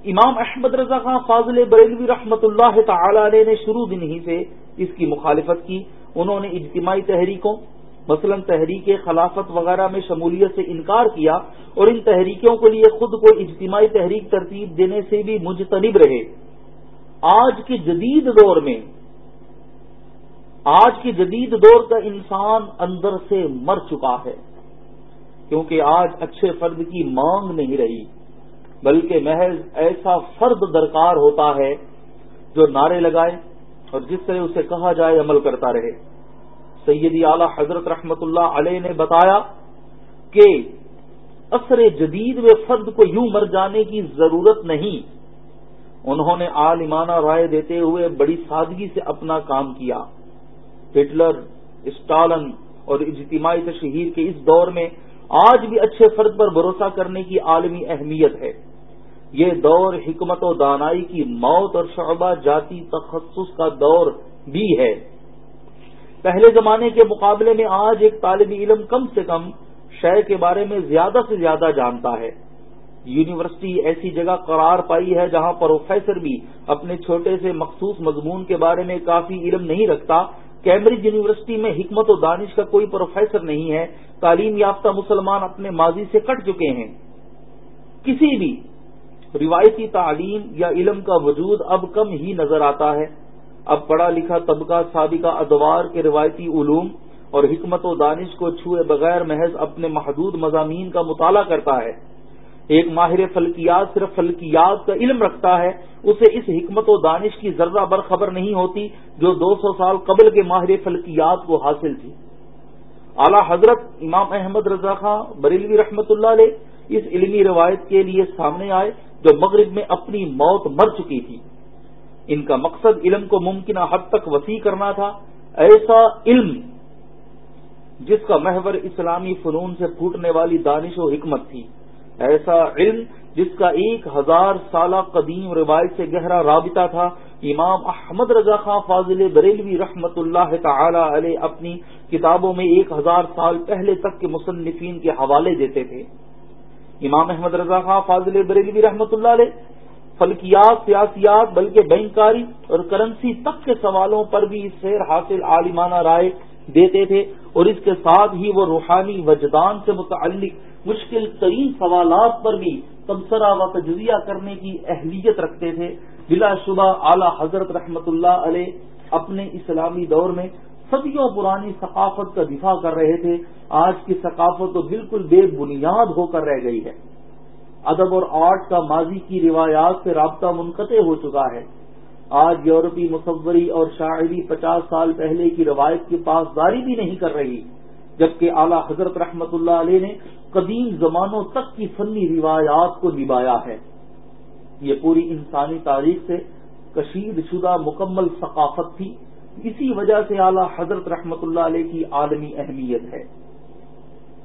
امام احمد رضا خان فاضل بریلوی رحمت اللہ تعالی علیہ نے شروع دن ہی سے اس کی مخالفت کی۔ انہوں نے اجتماعی تحریکوں مثلا تحریک خلافت وغیرہ میں شمولیت سے انکار کیا اور ان تحریکوں کے لیے خود کو اجتماعی تحریک ترتیب دینے سے بھی مجتنب رہے۔ آج کے جدید دور میں، آج کے جدید دور کا انسان اندر سے مر چکا ہے۔ کیونکہ آج اچھے فرد کی مانگ نہیں رہی، بلکہ محض ایسا فرد درکار ہوتا ہے جو نعرے لگائے اور جس طرح اسے کہا جائے عمل کرتا رہے۔ سیدی اعلی حضرت رحمت اللہ علیہ نے بتایا کہ عصر جدید میں فرد کو یوں مر جانے کی ضرورت نہیں۔ انہوں نے عالمانہ رائے دیتے ہوئے بڑی سادگی سے اپنا کام کیا۔ ہٹلر، اسٹالن اور اجتماعی تشہیر کے اس دور میں آج بھی اچھے فرد پر بھروسہ کرنے کی عالمی اہمیت ہے۔ یہ دور حکمت و دانائی کی موت اور شعبہ جاتی تخصص کا دور بھی ہے۔ پہلے زمانے کے مقابلے میں آج ایک طالب علم کم سے کم شے کے بارے میں زیادہ سے زیادہ جانتا ہے۔ یونیورسٹی ایسی جگہ قرار پائی ہے جہاں پروفیسر بھی اپنے چھوٹے سے مخصوص مضمون کے بارے میں کافی علم نہیں رکھتا۔ کیمبرج یونیورسٹی میں حکمت و دانش کا کوئی پروفیسر نہیں ہے۔ تعلیم یافتہ مسلمان اپنے ماضی سے کٹ چکے ہیں۔ کسی بھی روایتی تعلیم یا علم کا وجود اب کم ہی نظر آتا ہے۔ اب پڑھا لکھا طبقہ سابقہ ادوار کے روایتی علوم اور حکمت و دانش کو چھوئے بغیر محض اپنے محدود مضامین کا مطالعہ کرتا ہے۔ ایک ماہر فلکیات صرف فلکیات کا علم رکھتا ہے، اسے اس حکمت و دانش کی ذرہ بر خبر نہیں ہوتی جو دو سو سال قبل کے ماہر فلکیات کو حاصل تھی۔ اعلی حضرت امام احمد رضا خان بریلوی رحمت اللہ علیہ اس علمی روایت کے لیے سامنے آئے جو مغرب میں اپنی موت مر چکی تھی۔ ان کا مقصد علم کو ممکنہ حد تک وسیع کرنا تھا۔ ایسا علم جس کا محور اسلامی فنون سے پھوٹنے والی دانش و حکمت تھی۔ ایسا علم جس کا ایک ہزار سالہ قدیم روایت سے گہرا رابطہ تھا۔ امام احمد رضا خان فاضل بریلوی رحمت اللہ تعالی علیہ اپنی کتابوں میں ایک ہزار سال پہلے تک کے مصنفین کے حوالے دیتے تھے۔ امام احمد رضا خان فاضل بریلوی رحمت اللہ علیہ فلکیات، سیاسیات، بلکہ بینکاری اور کرنسی تک کے سوالوں پر بھی سیر حاصل عالمانہ رائے دیتے تھے اور اس کے ساتھ ہی وہ روحانی وجدان سے متعلق مشکل ترین سوالات پر بھی تبصرہ و تجزیہ کرنے کی اہلیت رکھتے تھے۔ بلا شبہ اعلی حضرت رحمت اللہ علیہ اپنے اسلامی دور میں صدیوں پرانی ثقافت کا دفاع کر رہے تھے۔ آج کی ثقافت تو بالکل بے بنیاد ہو کر رہ گئی ہے۔ ادب اور آرٹ کا ماضی کی روایات سے رابطہ منقطع ہو چکا ہے۔ آج یورپی مصوری اور شاعری پچاس سال پہلے کی روایت کی پاسداری بھی نہیں کر رہی، جبکہ اعلی حضرت رحمت اللہ علیہ نے قدیم زمانوں تک کی فنی روایات کو نبھایا ہے۔ یہ پوری انسانی تاریخ سے کشید شدہ مکمل ثقافت تھی، اسی وجہ سے اعلی حضرت رحمت اللہ علیہ کی عالمی اہمیت ہے۔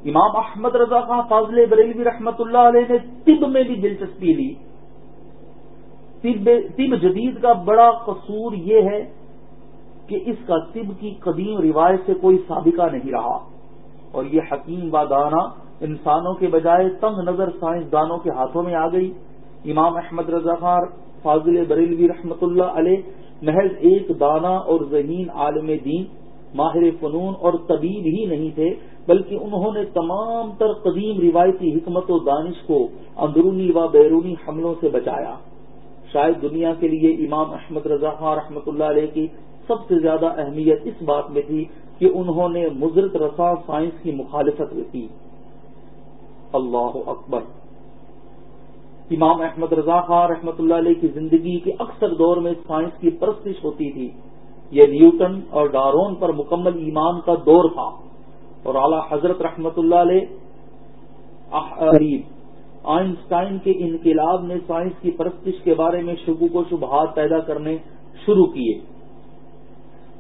امام احمد رضا خان فاضل بریلوی رحمت اللہ علیہ نے طب میں بھی دلچسپی لی۔ طب جدید کا بڑا قصور یہ ہے کہ اس کا طب کی قدیم روایت سے کوئی سابقہ نہیں رہا۔ اور یہ حکیم و انسانوں کے بجائے تنگ نظر سائنسدانوں کے ہاتھوں میں آ گئی۔ امام احمد رضا خان فاضل بریلوی رحمت اللہ علیہ محض ایک دانا اور ذہین عالم دین ماہر فنون اور طبیب ہی نہیں تھے، بلکہ انہوں نے تمام تر قدیم روایتی حکمت و دانش کو اندرونی و بیرونی حملوں سے بچایا۔ شاید دنیا کے لیے امام احمد رضا خان رحمۃ اللہ علیہ کی سب سے زیادہ اہمیت اس بات میں تھی کہ انہوں نے مضرت رسا سائنس کی مخالفت کی۔ اللہ اکبر۔ امام احمد رضا خان رحمۃ اللہ علیہ کی زندگی کے اکثر دور میں سائنس کی پرستش ہوتی تھی۔ یہ نیوٹن اور ڈارون پر مکمل ایمان کا دور تھا۔ اور اعلی حضرت رحمت اللہ علیہ آئنسٹائن کے انقلاب نے سائنس کی پرستش کے بارے میں شبو کو شبہات پیدا کرنے شروع کیے۔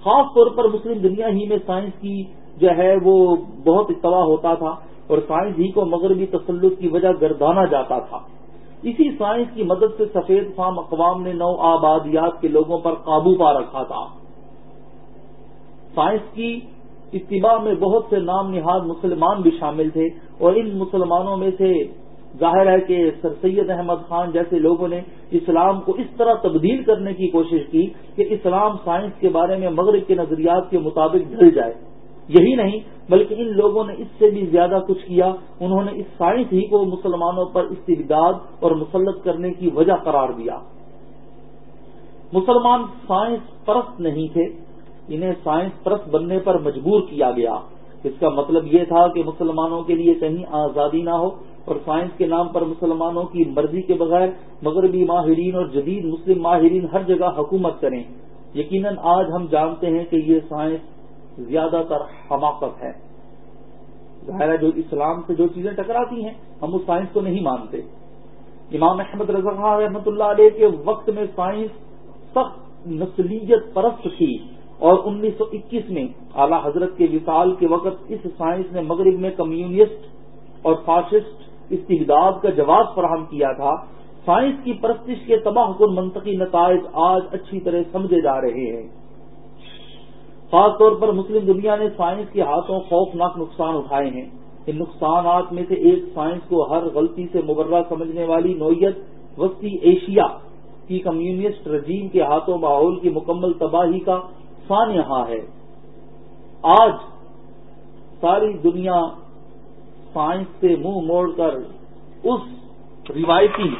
خاص طور پر مسلم دنیا ہی میں سائنس کی جو ہے وہ بہت اتباع ہوتا تھا اور سائنس ہی کو مغربی تسلط کی وجہ گردانا جاتا تھا۔ اسی سائنس کی مدد سے سفید فام اقوام نے نو آبادیات کے لوگوں پر قابو پا رکھا تھا۔ سائنس کی اتباع میں بہت سے نام نہاد مسلمان بھی شامل تھے اور ان مسلمانوں میں سے ظاہر ہے کہ سر سید احمد خان جیسے لوگوں نے اسلام کو اس طرح تبدیل کرنے کی کوشش کی کہ اسلام سائنس کے بارے میں مغرب کے نظریات کے مطابق ڈھل جائے۔ یہی نہیں، بلکہ ان لوگوں نے اس سے بھی زیادہ کچھ کیا۔ انہوں نے اس سائنس ہی کو مسلمانوں پر استبداد اور مسلط کرنے کی وجہ قرار دیا۔ مسلمان سائنس پرست نہیں تھے۔ انہیں سائنس پرست بننے پر مجبور کیا گیا۔ اس کا مطلب یہ تھا کہ مسلمانوں کے لیے کہیں آزادی نہ ہو اور سائنس کے نام پر مسلمانوں کی مرضی کے بغیر مغربی ماہرین اور جدید مسلم ماہرین ہر جگہ حکومت کریں۔ یقیناً آج ہم جانتے ہیں کہ یہ سائنس زیادہ تر حماقت ہے۔ ظاہر ہے جو اسلام سے جو چیزیں ٹکراتی ہیں، ہم اس سائنس کو نہیں مانتے۔ امام احمد رضا رحمۃ اللہ علیہ کے وقت میں سائنس سخت نسلیت پرست تھی۔ اور انیس سو اکیس میں اعلی حضرت کے وصال کے وقت اس سائنس نے مغرب میں کمیونسٹ اور فاسسٹ استبداد کا جواب فراہم کیا تھا۔ سائنس کی پرستش کے تباہ کن منطقی نتائج آج اچھی طرح سمجھے جا رہے ہیں۔ خاص طور پر مسلم دنیا نے سائنس کے ہاتھوں خوفناک نقصان اٹھائے ہیں۔ ان نقصانات میں سے ایک سائنس کو ہر غلطی سے مبرہ سمجھنے والی نوعیت وسطی ایشیا کی کمیونسٹ رجیم کے ہاتھوں ماحول کی مکمل تباہی کا یہاں ہے۔ آج ساری دنیا سائنس سے منہ موڑ کر اس روایتی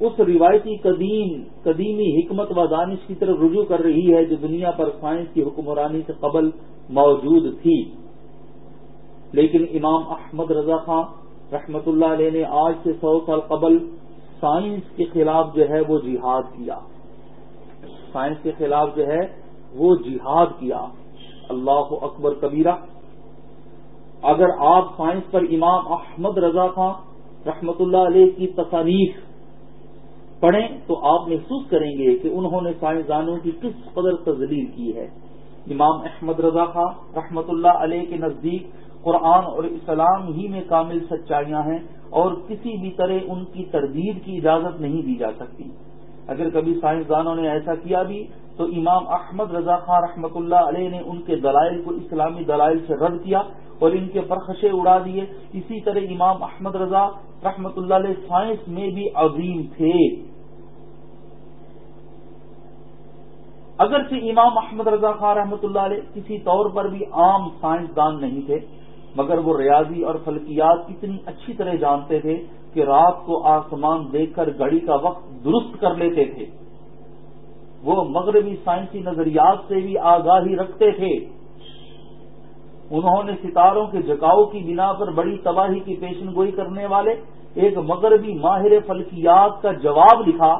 اس روایتی قدیم، قدیمی حکمت و دانش کی طرف رجوع کر رہی ہے جو دنیا پر سائنس کی حکمرانی سے قبل موجود تھی۔ لیکن امام احمد رضا خان رحمت اللہ علیہ نے آج سے سو سال قبل سائنس کے خلاف جو ہے وہ جہاد کیا۔ سائنس کے خلاف جو ہے وہ جہاد کیا۔ اللہ اکبر کبیرہ، اگر آپ سائنس پر امام احمد رضا خان رحمت اللہ علیہ کی تصانیف پڑھیں تو آپ محسوس کریں گے کہ انہوں نے سائنسدانوں کی کس قدر تزلیل کی ہے۔ امام احمد رضا خان رحمت اللہ علیہ کے نزدیک قرآن اور اسلام ہی میں کامل سچائیاں ہیں اور کسی بھی طرح ان کی تردید کی اجازت نہیں دی جا سکتی۔ اگر کبھی سائنسدانوں نے ایسا کیا بھی، تو امام احمد رضا خان رحمۃ اللہ علیہ نے ان کے دلائل کو اسلامی دلائل سے رد کیا اور ان کے پرخشے اڑا دیے۔ اسی طرح امام احمد رضا رحمۃ اللہ علیہ سائنس میں بھی عظیم تھے۔ اگرچہ امام احمد رضا خان رحمۃ اللہ علیہ کسی طور پر بھی عام سائنسدان نہیں تھے، مگر وہ ریاضی اور فلکیات اتنی اچھی طرح جانتے تھے۔ کہ رات کو آسمان دیکھ کر گھڑی کا وقت درست کر لیتے تھے۔ وہ مغربی سائنسی نظریات سے بھی آگاہی رکھتے تھے۔ انہوں نے ستاروں کے جگاؤ کی بنا پر بڑی تباہی کی پیشن گوئی کرنے والے ایک مغربی ماہر فلکیات کا جواب لکھا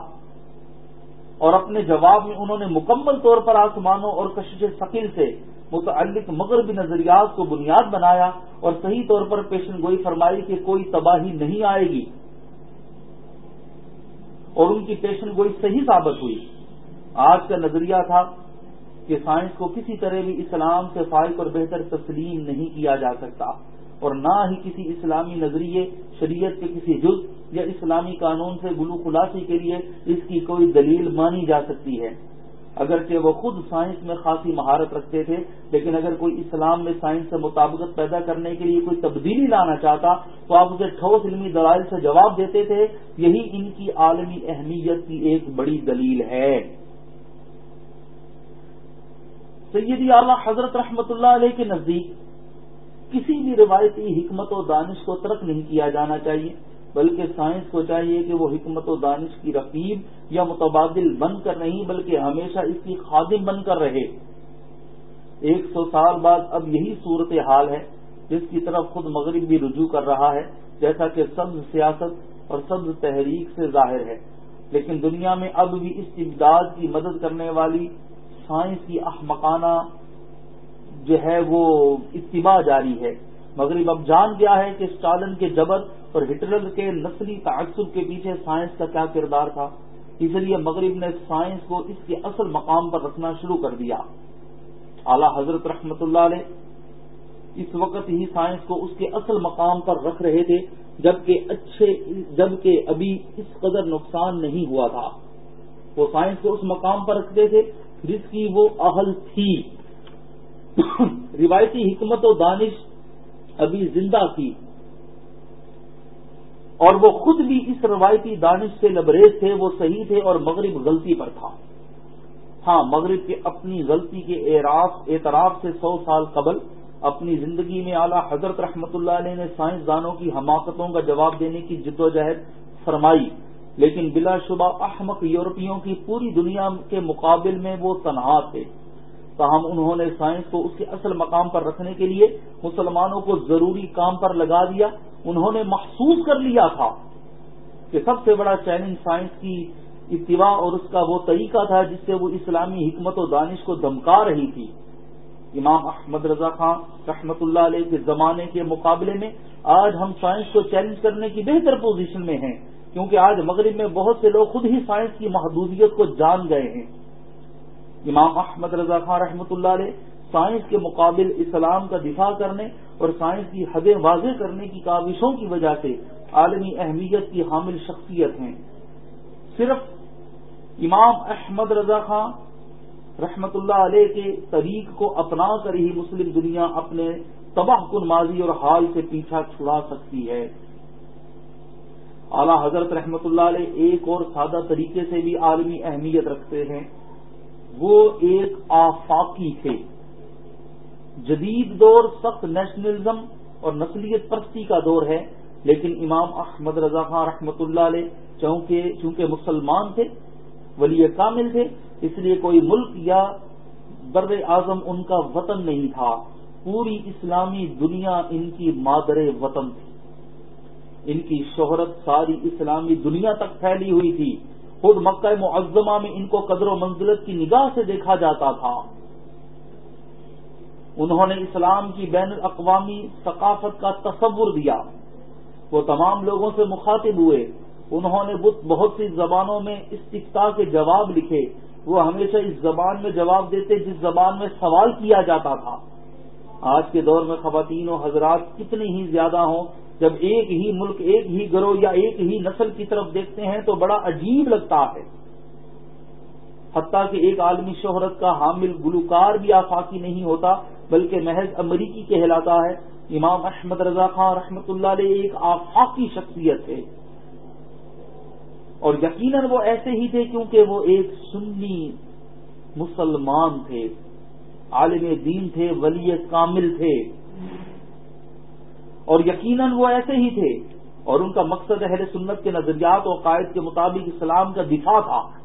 اور اپنے جواب میں انہوں نے مکمل طور پر آسمانوں اور کشش ثقیل سے متعلق مغربی نظریات کو بنیاد بنایا اور صحیح طور پر پیشن گوئی فرمائی کہ کوئی تباہی نہیں آئے گی اور ان کی پیشن گوئی صحیح ثابت ہوئی۔ آج کا نظریہ تھا کہ سائنس کو کسی طرح بھی اسلام سے فائق اور بہتر تسلیم نہیں کیا جا سکتا اور نہ ہی کسی اسلامی نظریے، شریعت کے کسی جز یا اسلامی قانون سے گلو خلاصی کے لیے اس کی کوئی دلیل مانی جا سکتی ہے۔ اگرچہ وہ خود سائنس میں خاصی مہارت رکھتے تھے، لیکن اگر کوئی اسلام میں سائنس سے مطابقت پیدا کرنے کے لیے کوئی تبدیلی لانا چاہتا، تو آپ اسے ٹھوس علمی دلائل سے جواب دیتے تھے، یہی ان کی عالمی اہمیت کی ایک بڑی دلیل ہے۔ سیدی اعلی حضرت رحمت اللہ علیہ کے نزدیک کسی بھی روایتی حکمت و دانش کو ترک نہیں کیا جانا چاہیے۔ بلکہ سائنس کو چاہیے کہ وہ حکمت و دانش کی رقیب یا متبادل بن کر نہیں، بلکہ ہمیشہ اس کی خادم بن کر رہے۔ ایک سو سال بعد اب یہی صورت حال ہے جس کی طرف خود مغرب بھی رجوع کر رہا ہے، جیسا کہ سبز سیاست اور سبز تحریک سے ظاہر ہے۔ لیکن دنیا میں اب بھی اس امداد کی مدد کرنے والی سائنس کی احمقانہ جو ہے وہ اتباع جاری ہے۔ مغرب اب جان گیا ہے کہ اسٹالن کے جبر اور ہٹلر کے نسلی تعصب کے پیچھے سائنس کا کیا کردار تھا؟ اس لیے مغرب نے سائنس کو اس کے اصل مقام پر رکھنا شروع کر دیا۔ اعلی حضرت رحمت اللہ علیہ اس وقت ہی سائنس کو اس کے اصل مقام پر رکھ رہے تھے، جبکہ اچھے، جبکہ ابھی اس قدر نقصان نہیں ہوا تھا۔ وہ سائنس کو اس مقام پر رکھتے تھے جس کی وہ اہل تھی۔ روایتی حکمت و دانش ابھی زندہ تھی۔ اور وہ خود بھی اس روایتی دانش سے لبریز تھے، وہ صحیح تھے اور مغرب غلطی پر تھا۔ ہاں مغرب کے اپنی غلطی کے اعتراف سے سو سال قبل اپنی زندگی میں اعلی حضرت رحمت اللہ علیہ نے سائنسدانوں کی حماقتوں کا جواب دینے کی جد و جہد فرمائی۔ لیکن بلا شبہ احمق یورپیوں کی پوری دنیا کے مقابل میں وہ تنہا تھے۔ تاہم انہوں نے سائنس کو اس کے اصل مقام پر رکھنے کے لیے مسلمانوں کو ضروری کام پر لگا دیا۔ انہوں نے محسوس کر لیا تھا کہ سب سے بڑا چیلنج سائنس کی اتباع اور اس کا وہ طریقہ تھا جس سے وہ اسلامی حکمت و دانش کو دمکا رہی تھی۔ امام احمد رضا خان رحمت اللہ علیہ کے زمانے کے مقابلے میں آج ہم سائنس کو چیلنج کرنے کی بہتر پوزیشن میں ہیں، کیونکہ آج مغرب میں بہت سے لوگ خود ہی سائنس کی محدودیت کو جان گئے ہیں۔ امام احمد رضا خان رحمۃ اللہ علیہ سائنس کے مقابل اسلام کا دفاع کرنے اور سائنس کی حدیں واضح کرنے کی کاوشوں کی وجہ سے عالمی اہمیت کی حامل شخصیت ہیں۔ صرف امام احمد رضا خان رحمت اللہ علیہ کے طریق کو اپنا کر ہی مسلم دنیا اپنے تباہ کن ماضی اور حال سے پیچھا چھڑا سکتی ہے۔ اعلی حضرت رحمت اللہ علیہ ایک اور سادہ طریقے سے بھی عالمی اہمیت رکھتے ہیں۔ وہ ایک آفاقی تھے۔ جدید دور سخت نیشنلزم اور نسلیت پرستی کا دور ہے، لیکن امام احمد رضا خان رحمۃ اللہ علیہ چونکہ چونکہ مسلمان تھے، ولی کامل تھے، اس لیے کوئی ملک یا بر اعظم ان کا وطن نہیں تھا۔ پوری اسلامی دنیا ان کی مادر وطن تھی۔ ان کی شہرت ساری اسلامی دنیا تک پھیلی ہوئی تھی۔ خود مکہ معظمہ میں ان کو قدر و منزلت کی نگاہ سے دیکھا جاتا تھا۔ انہوں نے اسلام کی بین الاقوامی ثقافت کا تصور دیا۔ وہ تمام لوگوں سے مخاطب ہوئے۔ انہوں نے بہت سی زبانوں میں استفتا کے جواب لکھے۔ وہ ہمیشہ اس زبان میں جواب دیتے جس زبان میں سوال کیا جاتا تھا۔ آج کے دور میں خواتین و حضرات کتنی ہی زیادہ ہوں، جب ایک ہی ملک، ایک ہی گروہ یا ایک ہی نسل کی طرف دیکھتے ہیں تو بڑا عجیب لگتا ہے۔ حتیٰ کہ ایک عالمی شہرت کا حامل گلوکار بھی آفاقی نہیں ہوتا۔ بلکہ محض امریکی کہلاتا ہے۔ امام احمد رضا خان رحمت اللہ علیہ ایک آفاقی شخصیت ہے اور یقیناً وہ ایسے ہی تھے کیونکہ وہ ایک سنی مسلمان تھے۔ عالم دین تھے، ولی کامل تھے۔ اور یقیناً وہ ایسے ہی تھے۔ اور ان کا مقصد اہل سنت کے نظریات و قائد کے مطابق اسلام کا دفاع تھا۔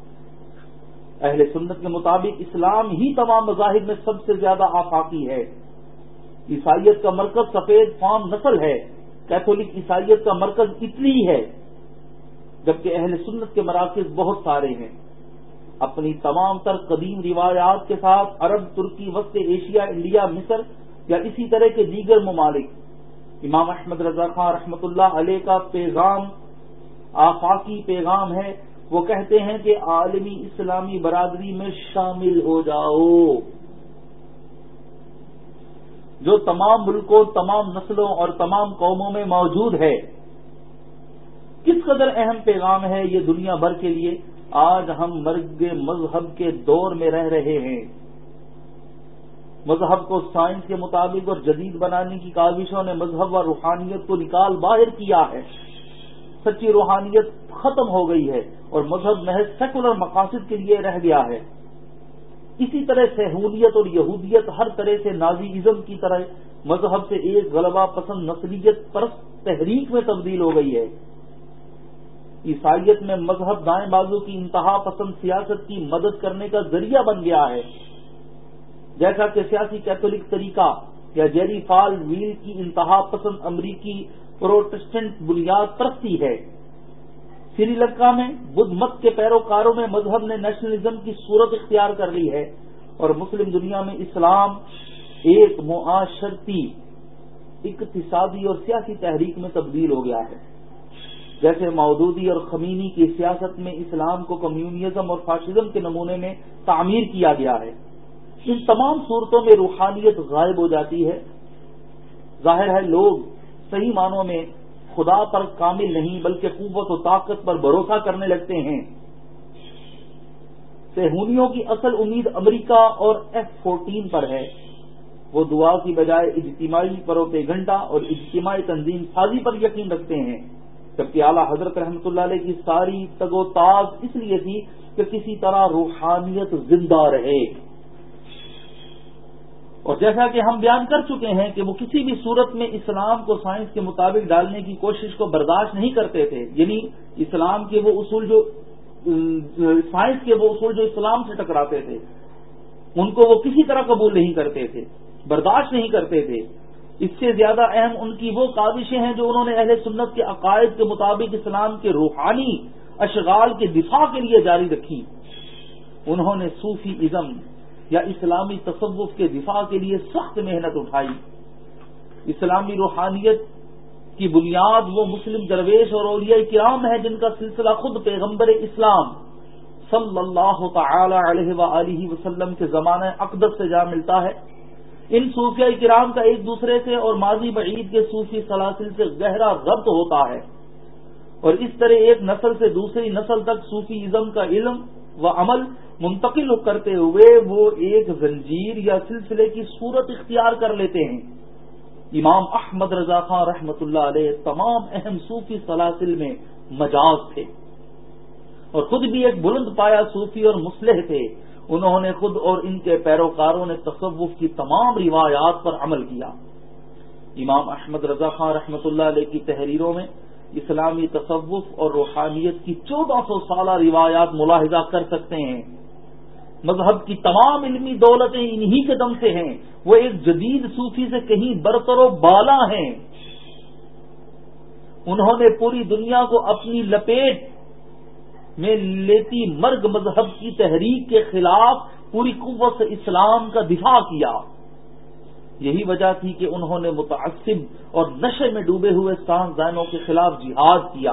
اہل سنت کے مطابق اسلام ہی تمام مذاہب میں سب سے زیادہ آفاقی ہے۔ عیسائیت کا مرکز سفید فام نسل ہے۔ کیتھولک عیسائیت کا مرکز اٹلی ہے۔ جبکہ اہل سنت کے مراکز بہت سارے ہیں۔ اپنی تمام تر قدیم روایات کے ساتھ عرب، ترکی، وسط ایشیا، انڈیا، مصر یا اسی طرح کے دیگر ممالک۔ امام احمد رضا خان رحمۃ اللہ علیہ کا پیغام آفاقی پیغام ہے۔ وہ کہتے ہیں کہ عالمی اسلامی برادری میں شامل ہو جاؤ۔ جو تمام ملکوں، تمام نسلوں اور تمام قوموں میں موجود ہے، کس قدر اہم پیغام ہے یہ دنیا بھر کے لیے؟ آج ہم مرگ مذہب کے دور میں رہ رہے ہیں۔ مذہب کو سائنس کے مطابق اور جدید بنانے کی کاوشوں نے مذہب و روحانیت کو نکال باہر کیا ہے۔ سچی روحانیت ختم ہو گئی ہے اور مذہب محض سیکولر مقاصد کے لیے رہ گیا ہے۔ اسی طرح سہولیت اور یہودیت ہر طرح سے نازی ازم کی طرح مذہب سے ایک غلبہ پسند نسلیت پرست تحریک میں تبدیل ہو گئی ہے۔ عیسائیت میں مذہب دائیں بازو کی انتہا پسند سیاست کی مدد کرنے کا ذریعہ بن گیا ہے۔ جیسا کہ سیاسی کیتھولک طریقہ یا جیری فال ویل کی انتہا پسند امریکی پروٹسٹنٹ بنیاد پرستی ہے۔ سری لنکا میں بدھ مت کے پیروکاروں میں مذہب نے نیشنلزم کی صورت اختیار کر لی ہے اور مسلم دنیا میں اسلام ایک معاشرتی، اقتصادی اور سیاسی تحریک میں تبدیل ہو گیا ہے۔ جیسے مودودی اور خمینی کی سیاست میں اسلام کو کمیونزم اور فاشزم کے نمونے میں تعمیر کیا گیا ہے۔ ان تمام صورتوں میں روحانیت غائب ہو جاتی ہے۔ ظاہر ہے، لوگ صحیح معنوں میں خدا پر کامل نہیں، بلکہ قوت و طاقت پر بھروسہ کرنے لگتے ہیں۔ سہونیوں کی اصل امید امریکہ اور ایف فورٹین پر ہے۔ وہ دعا کی بجائے اجتماعی پروتے گھنٹہ اور اجتماعی تنظیم سازی پر یقین رکھتے ہیں۔ جبکہ اعلیٰ حضرت رحمت اللہ علیہ کی ساری تگ و تاز اس لیے تھی کہ کسی طرح روحانیت زندہ رہے۔ اور جیسا کہ ہم بیان کر چکے ہیں کہ وہ کسی بھی صورت میں اسلام کو سائنس کے مطابق ڈالنے کی کوشش کو برداشت نہیں کرتے تھے یعنی اسلام کے وہ اصول جو، سائنس کے وہ اصول جو اسلام سے ٹکراتے تھے، ان کو وہ کسی طرح قبول نہیں کرتے تھے، برداشت نہیں کرتے تھے۔ اس سے زیادہ اہم ان کی وہ کاوشیں ہیں جو انہوں نے اہل سنت کے عقائد کے مطابق اسلام کے روحانی اشغال کے دفاع کے لیے جاری رکھی۔ انہوں نے صوفی ازم یا اسلامی تصوف کے دفاع کے لیے سخت محنت اٹھائی۔ اسلامی روحانیت کی بنیاد وہ مسلم درویش اور اولیاء کرام ہے جن کا سلسلہ خود پیغمبر اسلام صلی اللہ تعالی علیہ و وسلم کے زمانہ اقدس سے جا ملتا ہے۔ ان صوفیہ کرام کا ایک دوسرے سے اور ماضی بعید کے صوفی سلاسل سے گہرا ربط ہوتا ہے۔ اور اس طرح ایک نسل سے دوسری نسل تک صوفی ازم کا علم و عمل منتقل کرتے ہوئے وہ ایک زنجیر یا سلسلے کی صورت اختیار کر لیتے ہیں۔ امام احمد رضا خان رحمت اللہ علیہ تمام اہم صوفی سلاسل میں مجاز تھے۔ اور خود بھی ایک بلند پایا صوفی اور مسلح تھے۔ انہوں نے خود اور ان کے پیروکاروں نے تصوف کی تمام روایات پر عمل کیا۔ امام احمد رضا خان رحمت اللہ علیہ کی تحریروں میں اسلامی تصوف اور روحانیت کی چودہ سو سالہ روایات ملاحظہ کر سکتے ہیں۔ مذہب کی تمام علمی دولتیں انہی کے دم سے ہیں۔ وہ ایک جدید صوفی سے کہیں برتر و بالا ہیں۔ انہوں نے پوری دنیا کو اپنی لپیٹ میں لیتی مرگ مذہب کی تحریک کے خلاف پوری قوت سے اسلام کا دفاع کیا۔ یہی وجہ تھی کہ انہوں نے متعصب اور نشے میں ڈوبے ہوئے سائنسدانوں کے خلاف جہاد کیا۔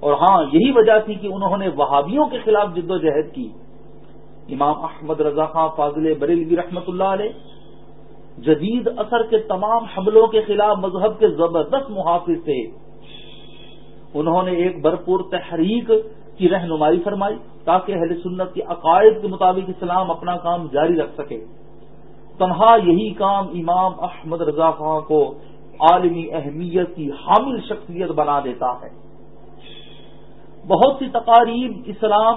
اور ہاں یہی وجہ تھی کہ انہوں نے وہابیوں کے خلاف جد و جہد کی۔ امام احمد رضا خان فاضل بریلوی رحمت اللہ علیہ جدید اثر کے تمام حملوں کے خلاف مذہب کے زبردست محافظ تھے۔ انہوں نے ایک بھرپور تحریک کی رہنمائی فرمائی تاکہ اہل سنت کے عقائد کے مطابق اسلام اپنا کام جاری رکھ سکے۔ تنہا یہی کام امام احمد رضا خان کو عالمی اہمیت کی حامل شخصیت بنا دیتا ہے۔ بہت سی تقاریب اسلام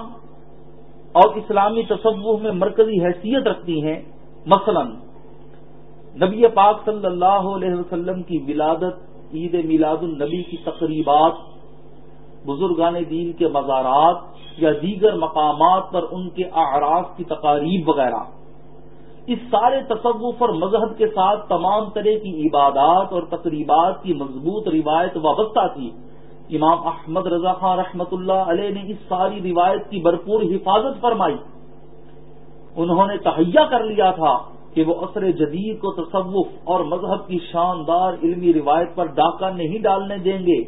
اور اسلامی تصوف میں مرکزی حیثیت رکھتی ہیں۔ مثلا، نبی پاک صلی اللہ علیہ وسلم کی ولادت، عید میلاد النبی کی تقریبات، بزرگان دین کے مزارات یا دیگر مقامات پر ان کے اعراف کی تقاریب وغیرہ۔ اس سارے تصوف اور مذہب کے ساتھ تمام طرح کی عبادات اور تقریبات کی مضبوط روایت وابستہ تھی۔ امام احمد رضا خان رحمت اللہ علیہ نے اس ساری روایت کی بھرپور حفاظت فرمائی۔ انہوں نے تہیا کر لیا تھا کہ وہ عصر جدید کو تصوف اور مذہب کی شاندار علمی روایت پر ڈاکہ نہیں ڈالنے دیں گے۔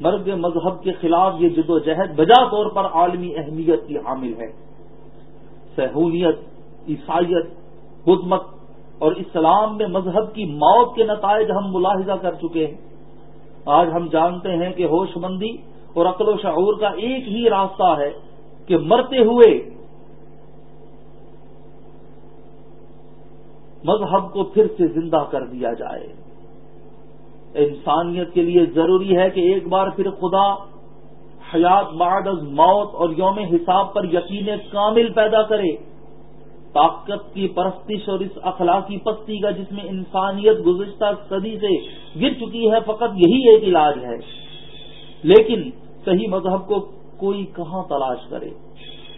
مرگ مذہب کے خلاف یہ جد و جہد بجا طور پر عالمی اہمیت کی حامل ہے۔ سہولیت عیسائیت بدھ مت اور اسلام میں مذہب کی موت کے نتائج ہم ملاحظہ کر چکے ہیں۔ آج ہم جانتے ہیں کہ ہوش مندی اور عقل و شعور کا ایک ہی راستہ ہے کہ مرتے ہوئے مذہب کو پھر سے زندہ کر دیا جائے۔ انسانیت کے لیے ضروری ہے کہ ایک بار پھر خدا حیات بعد از موت اور یوم حساب پر یقین کامل پیدا کرے۔ طاقت کی پرستش اور اس اخلاقی پستی کا جس میں انسانیت گزشتہ صدی سے گر چکی ہے، فقط یہی ایک علاج ہے۔ لیکن صحیح مذہب کو کوئی کہاں تلاش کرے؟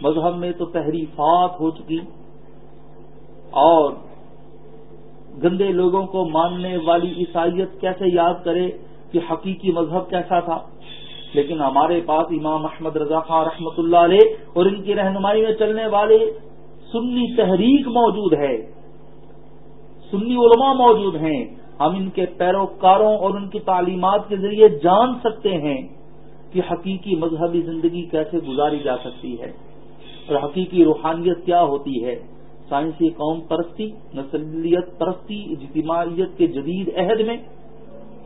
مذہب میں تو تحریفات ہو چکی۔ اور گندے لوگوں کو ماننے والی عیسائیت کیسے یاد کرے کہ حقیقی مذہب کیسا تھا؟ لیکن ہمارے پاس امام احمد رضا خان رحمۃ اللہ علیہ اور ان کی رہنمائی میں چلنے والے سنی تحریک موجود ہے، سنی علماء موجود ہیں۔ ہم ان کے پیروکاروں اور ان کی تعلیمات کے ذریعے جان سکتے ہیں کہ حقیقی مذہبی زندگی کیسے گزاری جا سکتی ہے اور حقیقی روحانیت کیا ہوتی ہے۔ سائنسی قوم پرستی، نسلیت پرستی، اجتماعیت کے جدید عہد میں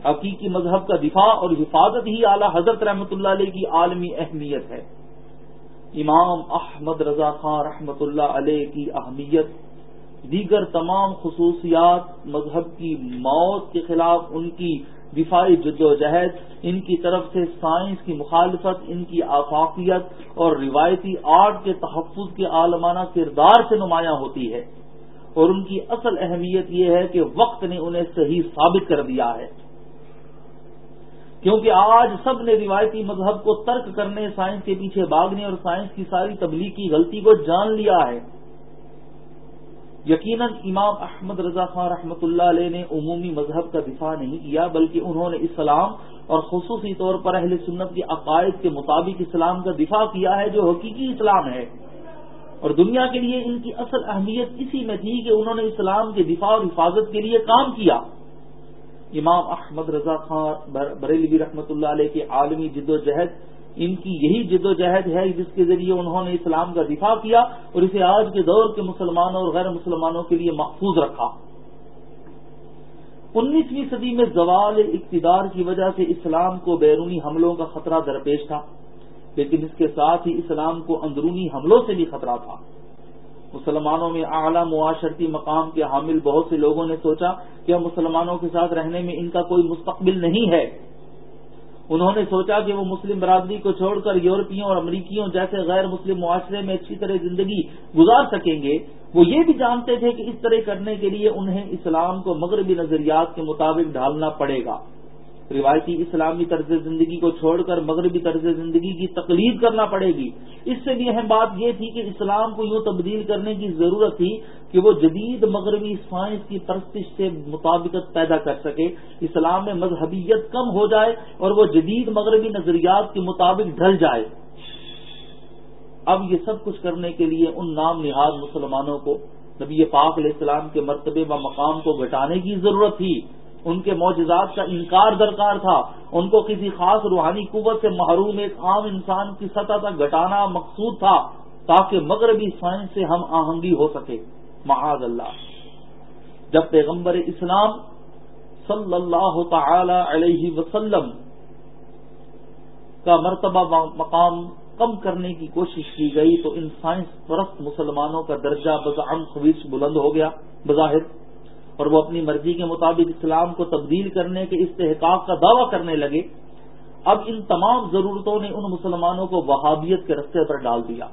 حقیقی مذہب کا دفاع اور حفاظت ہی اعلی حضرت رحمۃ اللہ علیہ کی عالمی اہمیت ہے۔ امام احمد رضا خان رحمۃ اللہ علیہ کی اہمیت، دیگر تمام خصوصیات مذہب کی موت کے خلاف ان کی دفاعی جد و جہد، ان کی طرف سے سائنس کی مخالفت، ان کی آفاقیت اور روایتی آرٹ کے تحفظ کے عالمانہ کردار سے نمایاں ہوتی ہے۔ اور ان کی اصل اہمیت یہ ہے کہ وقت نے انہیں صحیح ثابت کر دیا ہے۔ کیونکہ آج سب نے روایتی مذہب کو ترک کرنے، سائنس کے پیچھے بھاگنے اور سائنس کی ساری تبلیغ کی غلطی کو جان لیا ہے۔ یقیناً امام احمد رضا خان رحمۃ اللہ علیہ نے عمومی مذہب کا دفاع نہیں کیا، بلکہ انہوں نے اسلام اور خصوصی طور پر اہل سنت کے عقائد کے مطابق اسلام کا دفاع کیا ہے جو حقیقی اسلام ہے۔ اور دنیا کے لیے ان کی اصل اہمیت اسی میں تھی کہ انہوں نے اسلام کے دفاع اور حفاظت کے لیے کام کیا۔ امام احمد رضا خان بریلوی رحمۃ اللہ علیہ کی عالمی جد و جہد ان کی یہی جد و جہد ہے جس کے ذریعے انہوں نے اسلام کا دفاع کیا اور اسے آج کے دور کے مسلمانوں اور غیر مسلمانوں کے لیے محفوظ رکھا۔ انیسویں صدی میں زوال اقتدار کی وجہ سے اسلام کو بیرونی حملوں کا خطرہ درپیش تھا، لیکن اس کے ساتھ ہی اسلام کو اندرونی حملوں سے بھی خطرہ تھا۔ مسلمانوں میں اعلیٰ معاشرتی مقام کے حامل بہت سے لوگوں نے سوچا کہ اب مسلمانوں کے ساتھ رہنے میں ان کا کوئی مستقبل نہیں ہے۔ انہوں نے سوچا کہ وہ مسلم برادری کو چھوڑ کر یورپیوں اور امریکیوں جیسے غیر مسلم معاشرے میں اچھی طرح زندگی گزار سکیں گے۔ وہ یہ بھی جانتے تھے کہ اس طرح کرنے کے لیے انہیں اسلام کو مغربی نظریات کے مطابق ڈھالنا پڑے گا۔ روایتی اسلامی طرز زندگی کو چھوڑ کر مغربی طرز زندگی کی تقلید کرنا پڑے گی۔ اس سے بھی اہم بات یہ تھی کہ اسلام کو یوں تبدیل کرنے کی ضرورت تھی کہ وہ جدید مغربی سائنس کی پرستش سے مطابقت پیدا کر سکے۔ اسلام میں مذہبیت کم ہو جائے اور وہ جدید مغربی نظریات کے مطابق ڈھل جائے۔ اب یہ سب کچھ کرنے کے لیے ان نام نہاد مسلمانوں کو نبی پاک علیہ السلام کے مرتبے و مقام کو گھٹانے کی ضرورت تھی۔ ان کے معجزات کا انکار درکار تھا۔ ان کو کسی خاص روحانی قوت سے محروم ایک عام انسان کی سطح تک گھٹانا مقصود تھا تاکہ مغربی سائنس سے ہم آہنگی ہو سکے۔ معاذ اللہ۔ جب پیغمبر اسلام صلی اللہ تعالی علیہ وسلم کا مرتبہ مقام کم کرنے کی کوشش کی گئی تو ان سائنس پرست مسلمانوں کا درجہ بزعم خویش بلند ہو گیا۔ بظاہر اور وہ اپنی مرضی کے مطابق اسلام کو تبدیل کرنے کے استحقاق کا دعویٰ کرنے لگے۔ اب ان تمام ضرورتوں نے ان مسلمانوں کو وہابیت کے رستے پر ڈال دیا۔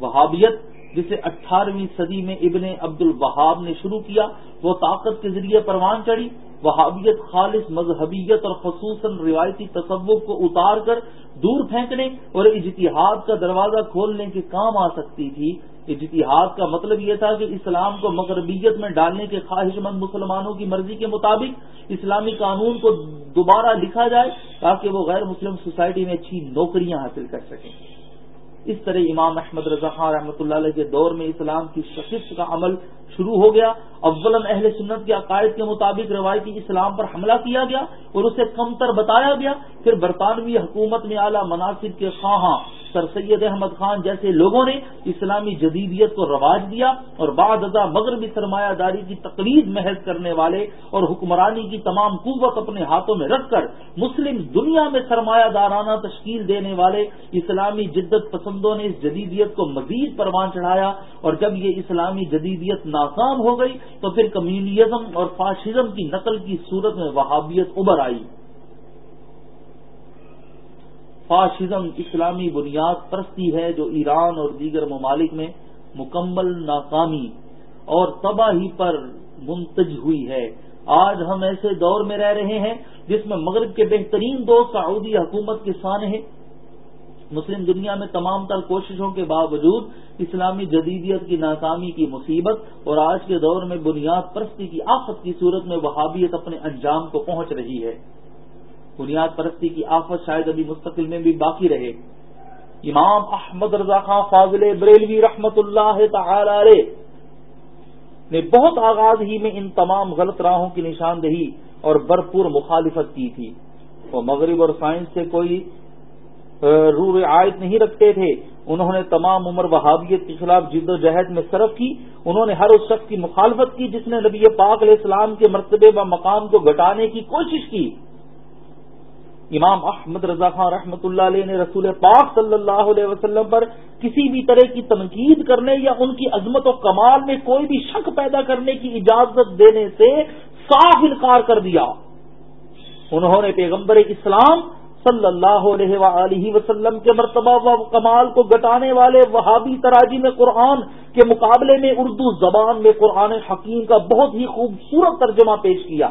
وہابیت، جسے اٹھارہویں صدی میں ابن عبد الوہاب نے شروع کیا، وہ طاقت کے ذریعے پروان چڑھی۔ وہابیت خالص مذہبیت اور خصوصاً روایتی تصوف کو اتار کر دور پھینکنے اور اجتہاد کا دروازہ کھولنے کے کام آ سکتی تھی۔ اجتہاد کا مطلب یہ تھا کہ اسلام کو مغربیت میں ڈالنے کے خواہش مند مسلمانوں کی مرضی کے مطابق اسلامی قانون کو دوبارہ لکھا جائے تاکہ وہ غیر مسلم سوسائٹی میں اچھی نوکریاں حاصل کر سکیں۔ اس طرح امام احمد رضا خان رحمۃ اللہ علیہ کے دور میں اسلام کی شخص کا عمل شروع ہو گیا۔ اول اہل سنت کے عقائد کے مطابق روایتی اسلام پر حملہ کیا گیا اور اسے کمتر بتایا گیا۔ پھر برطانوی حکومت میں اعلیٰ مناسب کے خواہاں سر سید احمد خان جیسے لوگوں نے اسلامی جدیدیت کو رواج دیا اور بعد ازاں مغربی سرمایہ داری کی تقریب محض کرنے والے اور حکمرانی کی تمام قوت اپنے ہاتھوں میں رکھ کر مسلم دنیا میں سرمایہ دارانہ تشکیل دینے والے اسلامی جدت پسند پسندوں نے اس جدیدیت کو مزید پروان چڑھایا اور جب یہ اسلامی جدیدیت ناکام ہو گئی تو پھر کمیونزم اور فاشزم کی نقل کی صورت میں وہابیت ابھر آئی۔ فاشزم اسلامی بنیاد پرستی ہے جو ایران اور دیگر ممالک میں مکمل ناکامی اور تباہی پر منتج ہوئی ہے۔ آج ہم ایسے دور میں رہ رہے ہیں جس میں مغرب کے بہترین دو سعودی حکومت کے سانے ہیں۔ مسلم دنیا میں تمام تر کوششوں کے باوجود اسلامی جدیدیت کی ناکامی کی مصیبت اور آج کے دور میں بنیاد پرستی کی آفت کی صورت میں وہابیت اپنے انجام کو پہنچ رہی ہے۔ بنیاد پرستی کی آفت شاید ابھی مستقل میں بھی باقی رہے۔ امام احمد رضا خان فاضل بریلوی رحمت اللہ تعالی نے بہت آغاز ہی میں ان تمام غلط راہوں کی نشاندہی اور بھرپور مخالفت کی تھی۔ وہ مغرب اور سائنس سے کوئی رو رعایت نہیں رکھتے تھے۔ انہوں نے تمام عمر وہابیت کے خلاف جد و جہد میں صرف کی۔ انہوں نے ہر اس شخص کی مخالفت کی جس نے نبی پاک علیہ السلام کے مرتبے و مقام کو گٹانے کی کوشش کی۔ امام احمد رضا خان رحمۃ اللہ علیہ نے رسول پاک صلی اللہ علیہ وسلم پر کسی بھی طرح کی تنقید کرنے یا ان کی عظمت و کمال میں کوئی بھی شک پیدا کرنے کی اجازت دینے سے صاف انکار کر دیا۔ انہوں نے پیغمبر اسلام صلی اللہ علیہ وآلہ وسلم کے مرتبہ و کمال کو گٹانے والے وہابی تراجی میں قرآن کے مقابلے میں اردو زبان میں قرآن حکیم کا بہت ہی خوبصورت ترجمہ پیش کیا۔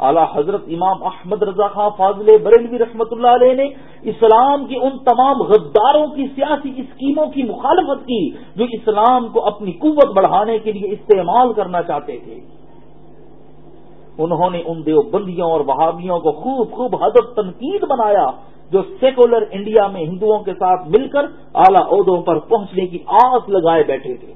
اعلی حضرت امام احمد رضا خان فاضل بریلوی رحمۃ اللہ علیہ نے اسلام کی ان تمام غداروں کی سیاسی اسکیموں کی مخالفت کی جو اسلام کو اپنی قوت بڑھانے کے لیے استعمال کرنا چاہتے تھے۔ انہوں نے ان دیوبندیوں اور وہابیوں کو خوب خوب حضرت تنقید بنایا جو سیکولر انڈیا میں ہندوؤں کے ساتھ مل کر اعلی عہدوں پر پہنچنے کی آس لگائے بیٹھے تھے۔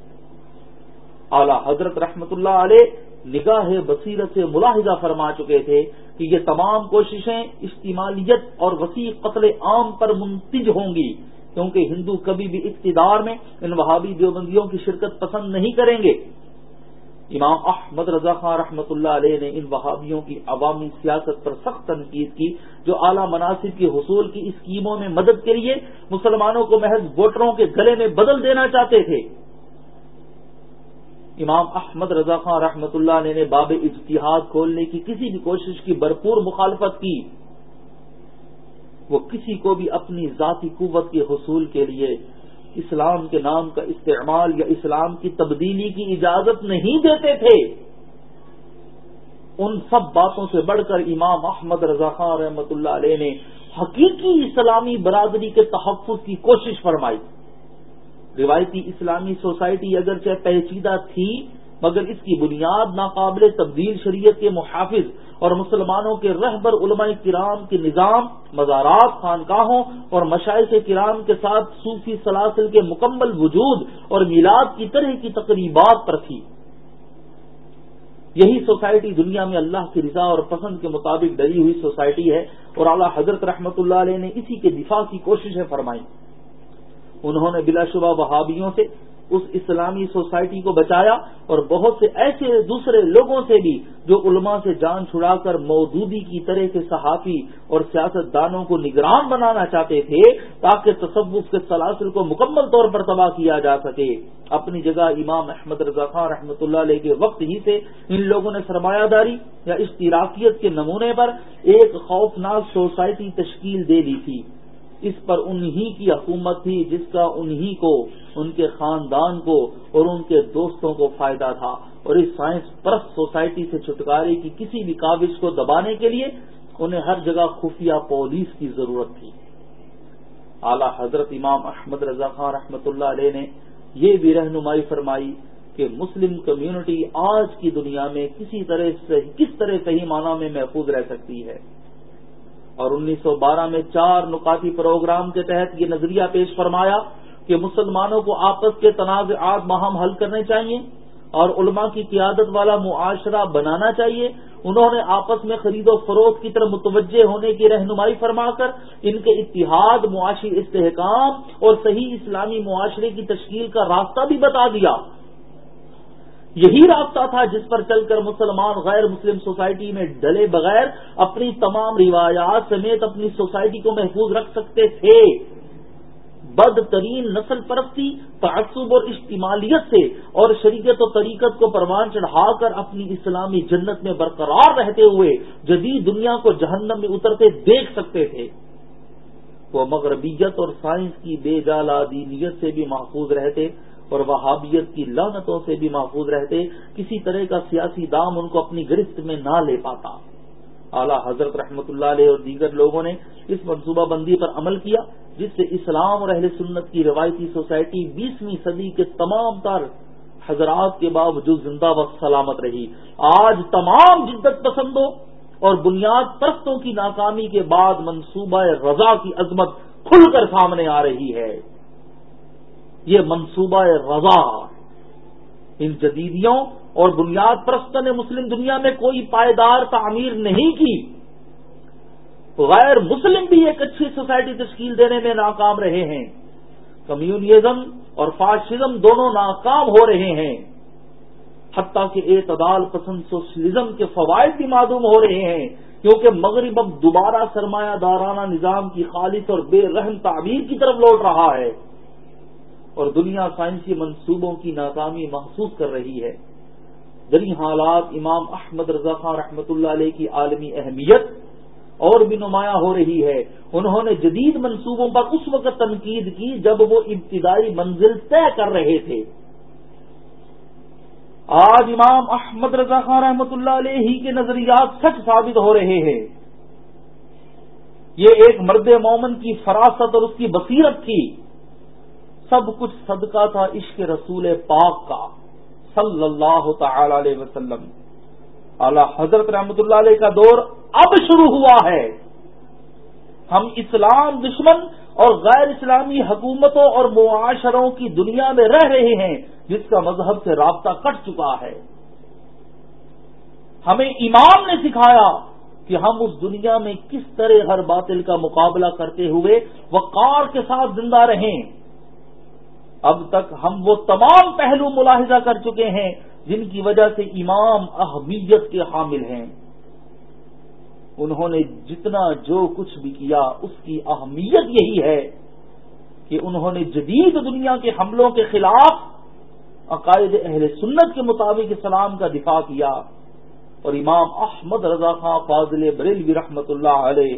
اعلی حضرت رحمت اللہ علیہ نگاہ بصیرت سے ملاحظہ فرما چکے تھے کہ یہ تمام کوششیں استعمالیت اور وسیع قتل عام پر منتج ہوں گی، کیونکہ ہندو کبھی بھی اقتدار میں ان وہابی دیوبندیوں کی شرکت پسند نہیں کریں گے۔ امام احمد رضا خان رحمۃ اللہ علیہ نے ان وہابیوں کی عوامی سیاست پر سخت تنقید کی، جو اعلی مناسب کے حصول کی اسکیموں میں مدد کے لیے مسلمانوں کو محض ووٹروں کے گلے میں بدل دینا چاہتے تھے۔ امام احمد رضا خان رحمۃ اللہ علیہ نے باب اجتہاد کھولنے کی کسی بھی کوشش کی بھرپور مخالفت کی۔ وہ کسی کو بھی اپنی ذاتی قوت کے حصول کے لیے اسلام کے نام کا استعمال یا اسلام کی تبدیلی کی اجازت نہیں دیتے تھے۔ ان سب باتوں سے بڑھ کر امام احمد رضا خان رحمۃ اللہ علیہ نے حقیقی اسلامی برادری کے تحفظ کی کوشش فرمائی۔ روایتی اسلامی سوسائٹی اگرچہ پیچیدہ تھی مگر اس کی بنیاد ناقابل تبدیل شریعت کے محافظ اور مسلمانوں کے رہبر علماء کرام کے نظام، مزارات، خانقاہوں اور مشاعث کرام کے ساتھ صوفی سلاسل کے مکمل وجود اور میلاد کی طرح کی تقریبات پر تھی۔ یہی سوسائٹی دنیا میں اللہ کی رضا اور پسند کے مطابق ڈری ہوئی سوسائٹی ہے اور اعلیٰ حضرت رحمت اللہ علیہ نے اسی کے دفاع کی کوششیں فرمائی انہوں نے بلا شبہ وہابیوں سے اس اسلامی سوسائٹی کو بچایا اور بہت سے ایسے دوسرے لوگوں سے بھی جو علماء سے جان چھڑا کر مودودی کی طرح کے صحافی اور سیاست دانوں کو نگران بنانا چاہتے تھے تاکہ تصوف کے سلاسل کو مکمل طور پر تباہ کیا جا سکے۔ اپنی جگہ امام احمد رضا خان رحمۃ اللہ علیہ کے وقت ہی سے ان لوگوں نے سرمایہ داری یا اشتراکیت کے نمونے پر ایک خوفناک سوسائٹی تشکیل دے دی تھی۔ اس پر انہی کی حکومت تھی جس کا انہی کو، ان کے خاندان کو اور ان کے دوستوں کو فائدہ تھا۔ اور اس سائنس پرست سوسائٹی سے چھٹکارے کی کسی بھی کاوش کو دبانے کے لیے انہیں ہر جگہ خفیہ پولیس کی ضرورت تھی۔ اعلی حضرت امام احمد رضا خان رحمۃ اللہ علیہ نے یہ بھی رہنمائی فرمائی کہ مسلم کمیونٹی آج کی دنیا میں کسی طرح سے، کس طرح صحیح معنی میں محفوظ رہ سکتی ہے۔ اور انیس سو بارہ میں چار نکاتی پروگرام کے تحت یہ نظریہ پیش فرمایا کہ مسلمانوں کو آپس کے تنازعات مہم حل کرنے چاہیے اور علماء کی قیادت والا معاشرہ بنانا چاہیے۔ انہوں نے آپس میں خرید و فروخت کی طرف متوجہ ہونے کی رہنمائی فرما کر ان کے اتحاد، معاشی استحکام اور صحیح اسلامی معاشرے کی تشکیل کا راستہ بھی بتا دیا۔ یہی راستہ تھا جس پر چل کر مسلمان غیر مسلم سوسائٹی میں ڈلے بغیر اپنی تمام روایات سمیت اپنی سوسائٹی کو محفوظ رکھ سکتے تھے۔ بدترین نسل پرستی، تعصب اور اجتماعیت سے اور شریعت و طریقت کو پروان چڑھا کر اپنی اسلامی جنت میں برقرار رہتے ہوئے جدید دنیا کو جہنم میں اترتے دیکھ سکتے تھے۔ وہ مغربیت اور سائنس کی بے جالا دینیت سے بھی محفوظ رہتے۔ اور وہابیت کی لانتوں سے بھی محفوظ رہتے، کسی طرح کا سیاسی دام ان کو اپنی گرفت میں نہ لے پاتا۔ اعلی حضرت رحمت اللہ علیہ اور دیگر لوگوں نے اس منصوبہ بندی پر عمل کیا، جس سے اسلام اور اہل سنت کی روایتی سوسائٹی بیسویں صدی کے تمام تر حضرات کے باوجود زندہ و سلامت رہی۔ آج تمام جدت پسندوں اور بنیاد پرستوں کی ناکامی کے بعد منصوبہ رضا کی عظمت کھل کر سامنے آ رہی ہے۔ یہ منصوبہ رضا ان جدیدیوں اور بنیاد پرستوں نے مسلم دنیا میں کوئی پائیدار تعمیر نہیں کی۔ غیر مسلم بھی ایک اچھی سوسائٹی تشکیل دینے میں ناکام رہے ہیں۔ کمیونزم اور فاشزم دونوں ناکام ہو رہے ہیں۔ حتیٰ کہ اعتدال پسند سوشلزم کے فوائد بھی معلوم ہو رہے ہیں۔ کیونکہ مغرب اب دوبارہ سرمایہ دارانہ نظام کی خالص اور بے رحم تعبیر کی طرف لوٹ رہا ہے۔ اور دنیا سائنسی منصوبوں کی ناکامی محسوس کر رہی ہے۔ جنی حالات امام احمد رضا خان رحمۃ اللہ علیہ کی عالمی اہمیت اور بھی نمایاں ہو رہی ہے۔ انہوں نے جدید منصوبوں پر اس وقت تنقید کی جب وہ ابتدائی منزل طے کر رہے تھے۔ آج امام احمد رضا خان رحمۃ اللہ علیہ کے نظریات سچ ثابت ہو رہے ہیں۔ یہ ایک مرد مومن کی فراست اور اس کی بصیرت تھی۔ سب کچھ صدقہ تھا عشق رسول پاک کا، صلی اللہ تعالی علیہ وسلم۔ اعلی حضرت رحمت اللہ علیہ کا دور اب شروع ہوا ہے۔ ہم اسلام دشمن اور غیر اسلامی حکومتوں اور معاشروں کی دنیا میں رہ رہے ہیں، جس کا مذہب سے رابطہ کٹ چکا ہے۔ ہمیں امام نے سکھایا کہ ہم اس دنیا میں کس طرح ہر باطل کا مقابلہ کرتے ہوئے وقار کے ساتھ زندہ رہیں۔ اب تک ہم وہ تمام پہلو ملاحظہ کر چکے ہیں جن کی وجہ سے امام اہمیت کے حامل ہیں۔ انہوں نے جتنا جو کچھ بھی کیا، اس کی اہمیت یہی ہے کہ انہوں نے جدید دنیا کے حملوں کے خلاف عقائد اہل سنت کے مطابق اسلام کا دفاع کیا۔ اور امام احمد رضا خان فاضل بریلوی رحمت اللہ علیہ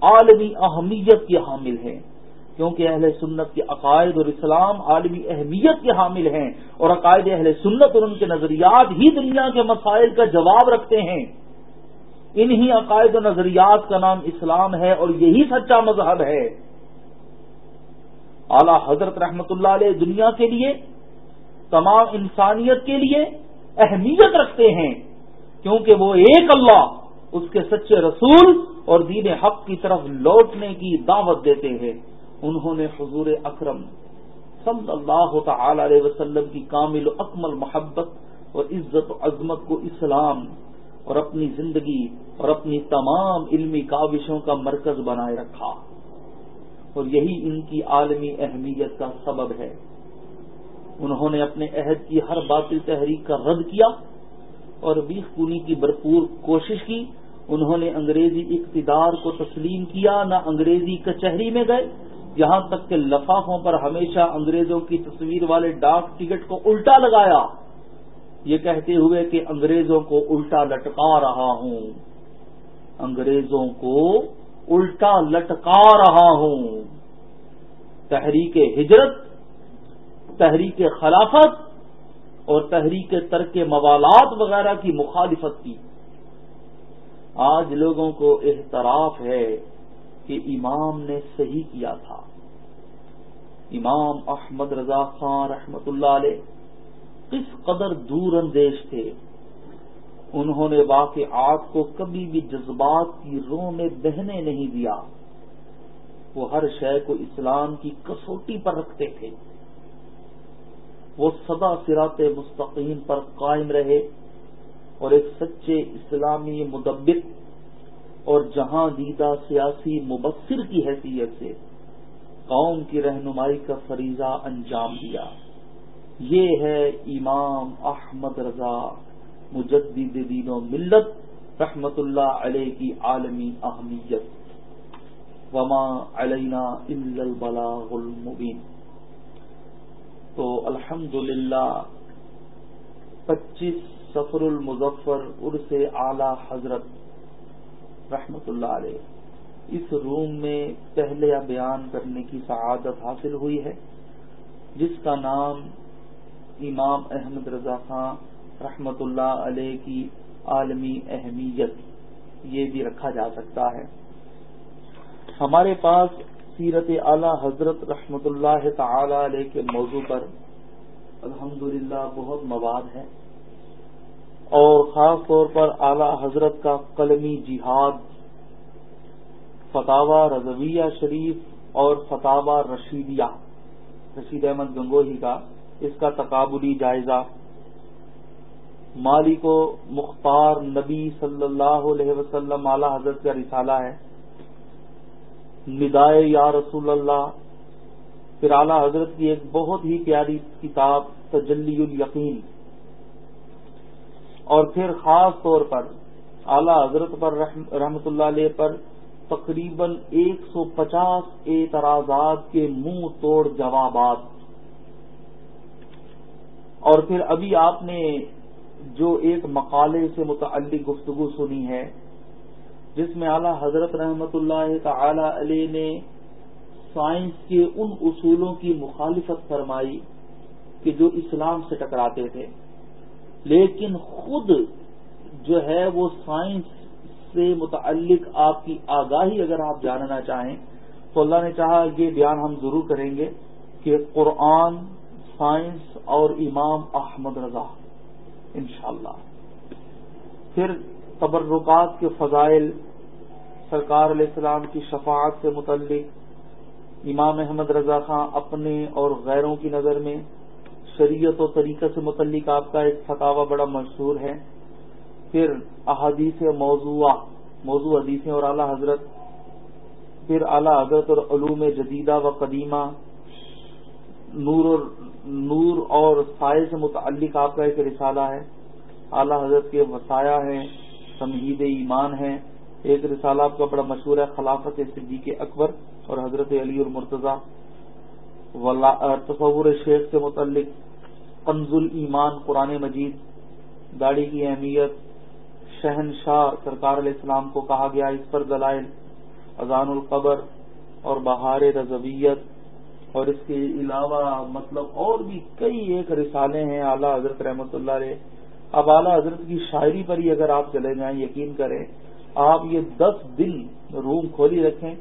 عالمی اہمیت کے حامل ہیں۔ کیونکہ اہل سنت کے عقائد اور اسلام عالمی اہمیت کے حامل ہیں اور عقائد اہل سنت اور ان کے نظریات ہی دنیا کے مسائل کا جواب رکھتے ہیں۔ انہی عقائد و نظریات کا نام اسلام ہے اور یہی سچا مذہب ہے۔ اعلی حضرت رحمت اللہ علیہ دنیا کے لیے، تمام انسانیت کے لیے اہمیت رکھتے ہیں، کیونکہ وہ ایک اللہ، اس کے سچے رسول اور دین حق کی طرف لوٹنے کی دعوت دیتے ہیں۔ انہوں نے حضور اکرم صلی اللہ تعالی علیہ وسلم کی کامل و اکمل محبت اور عزت و عظمت کو اسلام اور اپنی زندگی اور اپنی تمام علمی کاوشوں کا مرکز بنائے رکھا۔ اور یہی ان کی عالمی اہمیت کا سبب ہے۔ انہوں نے اپنے عہد کی ہر باطل تحریک کا رد کیا اور بیس کونی کی بھرپور کوشش کی۔ انہوں نے انگریزی اقتدار کو تسلیم کیا، نہ انگریزی کچہری میں گئے یہاں تک کہ لفافوں پر ہمیشہ انگریزوں کی تصویر والے ڈاک ٹکٹ کو الٹا لگایا۔ یہ کہتے ہوئے کہ انگریزوں کو الٹا لٹکا رہا ہوں۔ انگریزوں کو الٹا لٹکا رہا ہوں۔ تحریک ہجرت، تحریک خلافت اور تحریک ترک موالات وغیرہ کی مخالفت کی۔ آج لوگوں کو احتراف ہے۔ کہ امام نے صحیح کیا تھا۔ امام احمد رضا خان رحمت اللہ علیہ کس قدر دور اندیش تھے۔ انہوں نے واقعات کو کبھی بھی جذبات کی روح میں بہنے نہیں دیا۔ وہ ہر شے کو اسلام کی کسوٹی پر رکھتے تھے۔ وہ سدا سرات مستقیم پر قائم رہے اور ایک سچے اسلامی مدبر اور جہاں دیدہ سیاسی مبصر کی حیثیت سے قوم کی رہنمائی کا فریضہ انجام دیا۔ یہ ہے امام احمد رضا مجدد دین و ملت رحمت اللہ علیہ کی عالمی اہمیت۔ وما علینا البلاغ المبین۔ تو الحمد للہ پچیس سفر المظفر عرس اعلی حضرت رحمت اللہ علیہ، اس روم میں پہلے بیان کرنے کی سعادت حاصل ہوئی ہے، جس کا نام امام احمد رضا خان رحمت اللہ علیہ کی عالمی اہمیت یہ بھی رکھا جا سکتا ہے۔ ہمارے پاس سیرت اعلی حضرت رحمت اللہ تعالی علیہ کے موضوع پر الحمد بہت مواد ہے۔ اور خاص طور پر اعلی حضرت کا قلمی جہاد فتح رضویہ شریف اور فتح رشیدیہ، رشید احمد گنگوہی کا اس کا تقابلی جائزہ۔ مالک و مختار نبی صلی اللہ علیہ وسلم اعلی حضرت کا رسالہ ہے۔ ندائے یا رسول اللہ، پھر اعلی حضرت کی ایک بہت ہی پیاری کتاب تجلی الیقین اور پھر خاص طور پر اعلی حضرت پر رحمت اللہ علیہ پر تقریباً ایک سو پچاس اعتراضات کے منہ توڑ جوابات۔ اور پھر ابھی آپ نے جو ایک مقالے سے متعلق گفتگو سنی ہے، جس میں اعلی حضرت رحمت اللہ تعالی علیہ نے سائنس کے ان اصولوں کی مخالفت فرمائی کہ جو اسلام سے ٹکراتے تھے۔ لیکن خود جو ہے وہ سائنس سے متعلق آپ کی آگاہی اگر آپ جاننا چاہیں تو اللہ نے چاہا یہ بیان ہم ضرور کریں گے کہ قرآن، سائنس اور امام احمد رضا، انشاءاللہ۔ پھر تبرکات کے فضائل سرکار علیہ السلام کی شفاعت سے متعلق، امام احمد رضا خان اپنے اور غیروں کی نظر میں شریعت و طریقہ سے متعلق آپ کا ایک فتوا بڑا مشہور ہے۔ پھر احادیث موضوع موضوع حدیثیں اور اعلی حضرت، پھر اعلی حضرت اور علوم جدیدہ و قدیمہ، نور اور نور اور سائے سے متعلق آپ کا ایک رسالہ ہے۔ اعلی حضرت کے وسایا ہیں، تمہید ایمان ہیں۔ ایک رسالہ آپ کا بڑا مشہور ہے، خلافت صدیق اکبر اور حضرت علی المرتضی۔ تصور شیخ سے متعلق قنز ایمان قرآن مجید، داڑھی کی اہمیت، شہنشاہ سرکار علیہ السلام کو کہا گیا، اس پر دلائل، اذان القبر اور بہار رضویت، اور اس کے علاوہ مطلب اور بھی کئی ایک رسالے ہیں، اعلیٰ حضرت رحمۃ اللہ علیہ۔ اب اعلیٰ حضرت کی شاعری پر ہی اگر آپ چلے جائیں، یقین کریں، آپ یہ دس دن روم کھولی رکھیں۔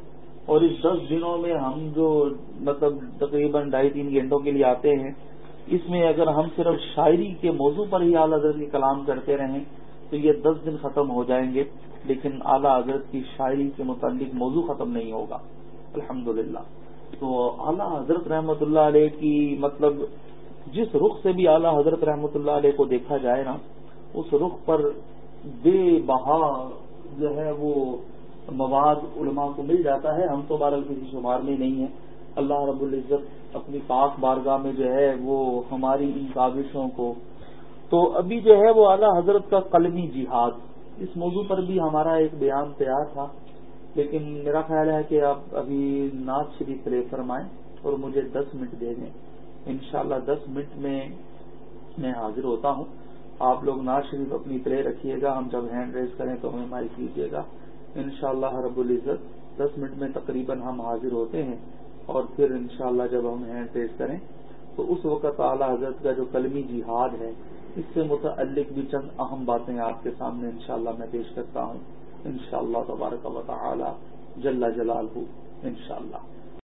اور اس دس دنوں میں ہم جو مطلب تقریباً ڈھائی تین گھنٹوں کے لیے آتے ہیں، اس میں اگر ہم صرف شاعری کے موضوع پر ہی اعلیٰ حضرت کے کلام کرتے رہیں تو یہ دس دن ختم ہو جائیں گے، لیکن اعلیٰ حضرت کی شاعری کے متعلق موضوع ختم نہیں ہوگا۔ الحمدللہ۔ تو اعلیٰ حضرت رحمۃ اللہ علیہ کی مطلب جس رخ سے بھی اعلیٰ حضرت رحمۃ اللہ علیہ کو دیکھا جائے نا، اس رخ پر بے بہا جو ہے وہ مواد علماء کو مل جاتا ہے، ہم تو بارہ کسی شمار میں نہیں ہیں۔ اللہ رب العزت اپنی پاک بارگاہ میں جو ہے وہ ہماری ان کاوشوں کو۔ تو ابھی جو ہے وہ اعلیٰ حضرت کا قلمی جہاد۔ اس موضوع پر بھی ہمارا ایک بیان تیار تھا، لیکن میرا خیال ہے کہ آپ ابھی ناز شریف پلے فرمائیں اور مجھے دس منٹ دے دیں۔ انشاءاللہ دس منٹ میں میں حاضر ہوتا ہوں۔ آپ لوگ ناز شریف اپنی پلے رکھیے گا، ہم جب ہینڈ ریز کریں تو ہمیں مائک کیجیے گا۔ انشاءاللہ رب العزت، دس منٹ میں تقریباً ہم حاضر ہوتے ہیں اور پھر انشاءاللہ جب ہم ہینڈ ریز کریں، تو اس وقت اعلیٰ حضرت کا جو کلمی جہاد ہے، اس سے متعلق بھی چند اہم باتیں آپ کے سامنے انشاءاللہ میں پیش کرتا ہوں۔ انشاءاللہ تبارک و تعالی جل جلال ہوں انشاءاللہ۔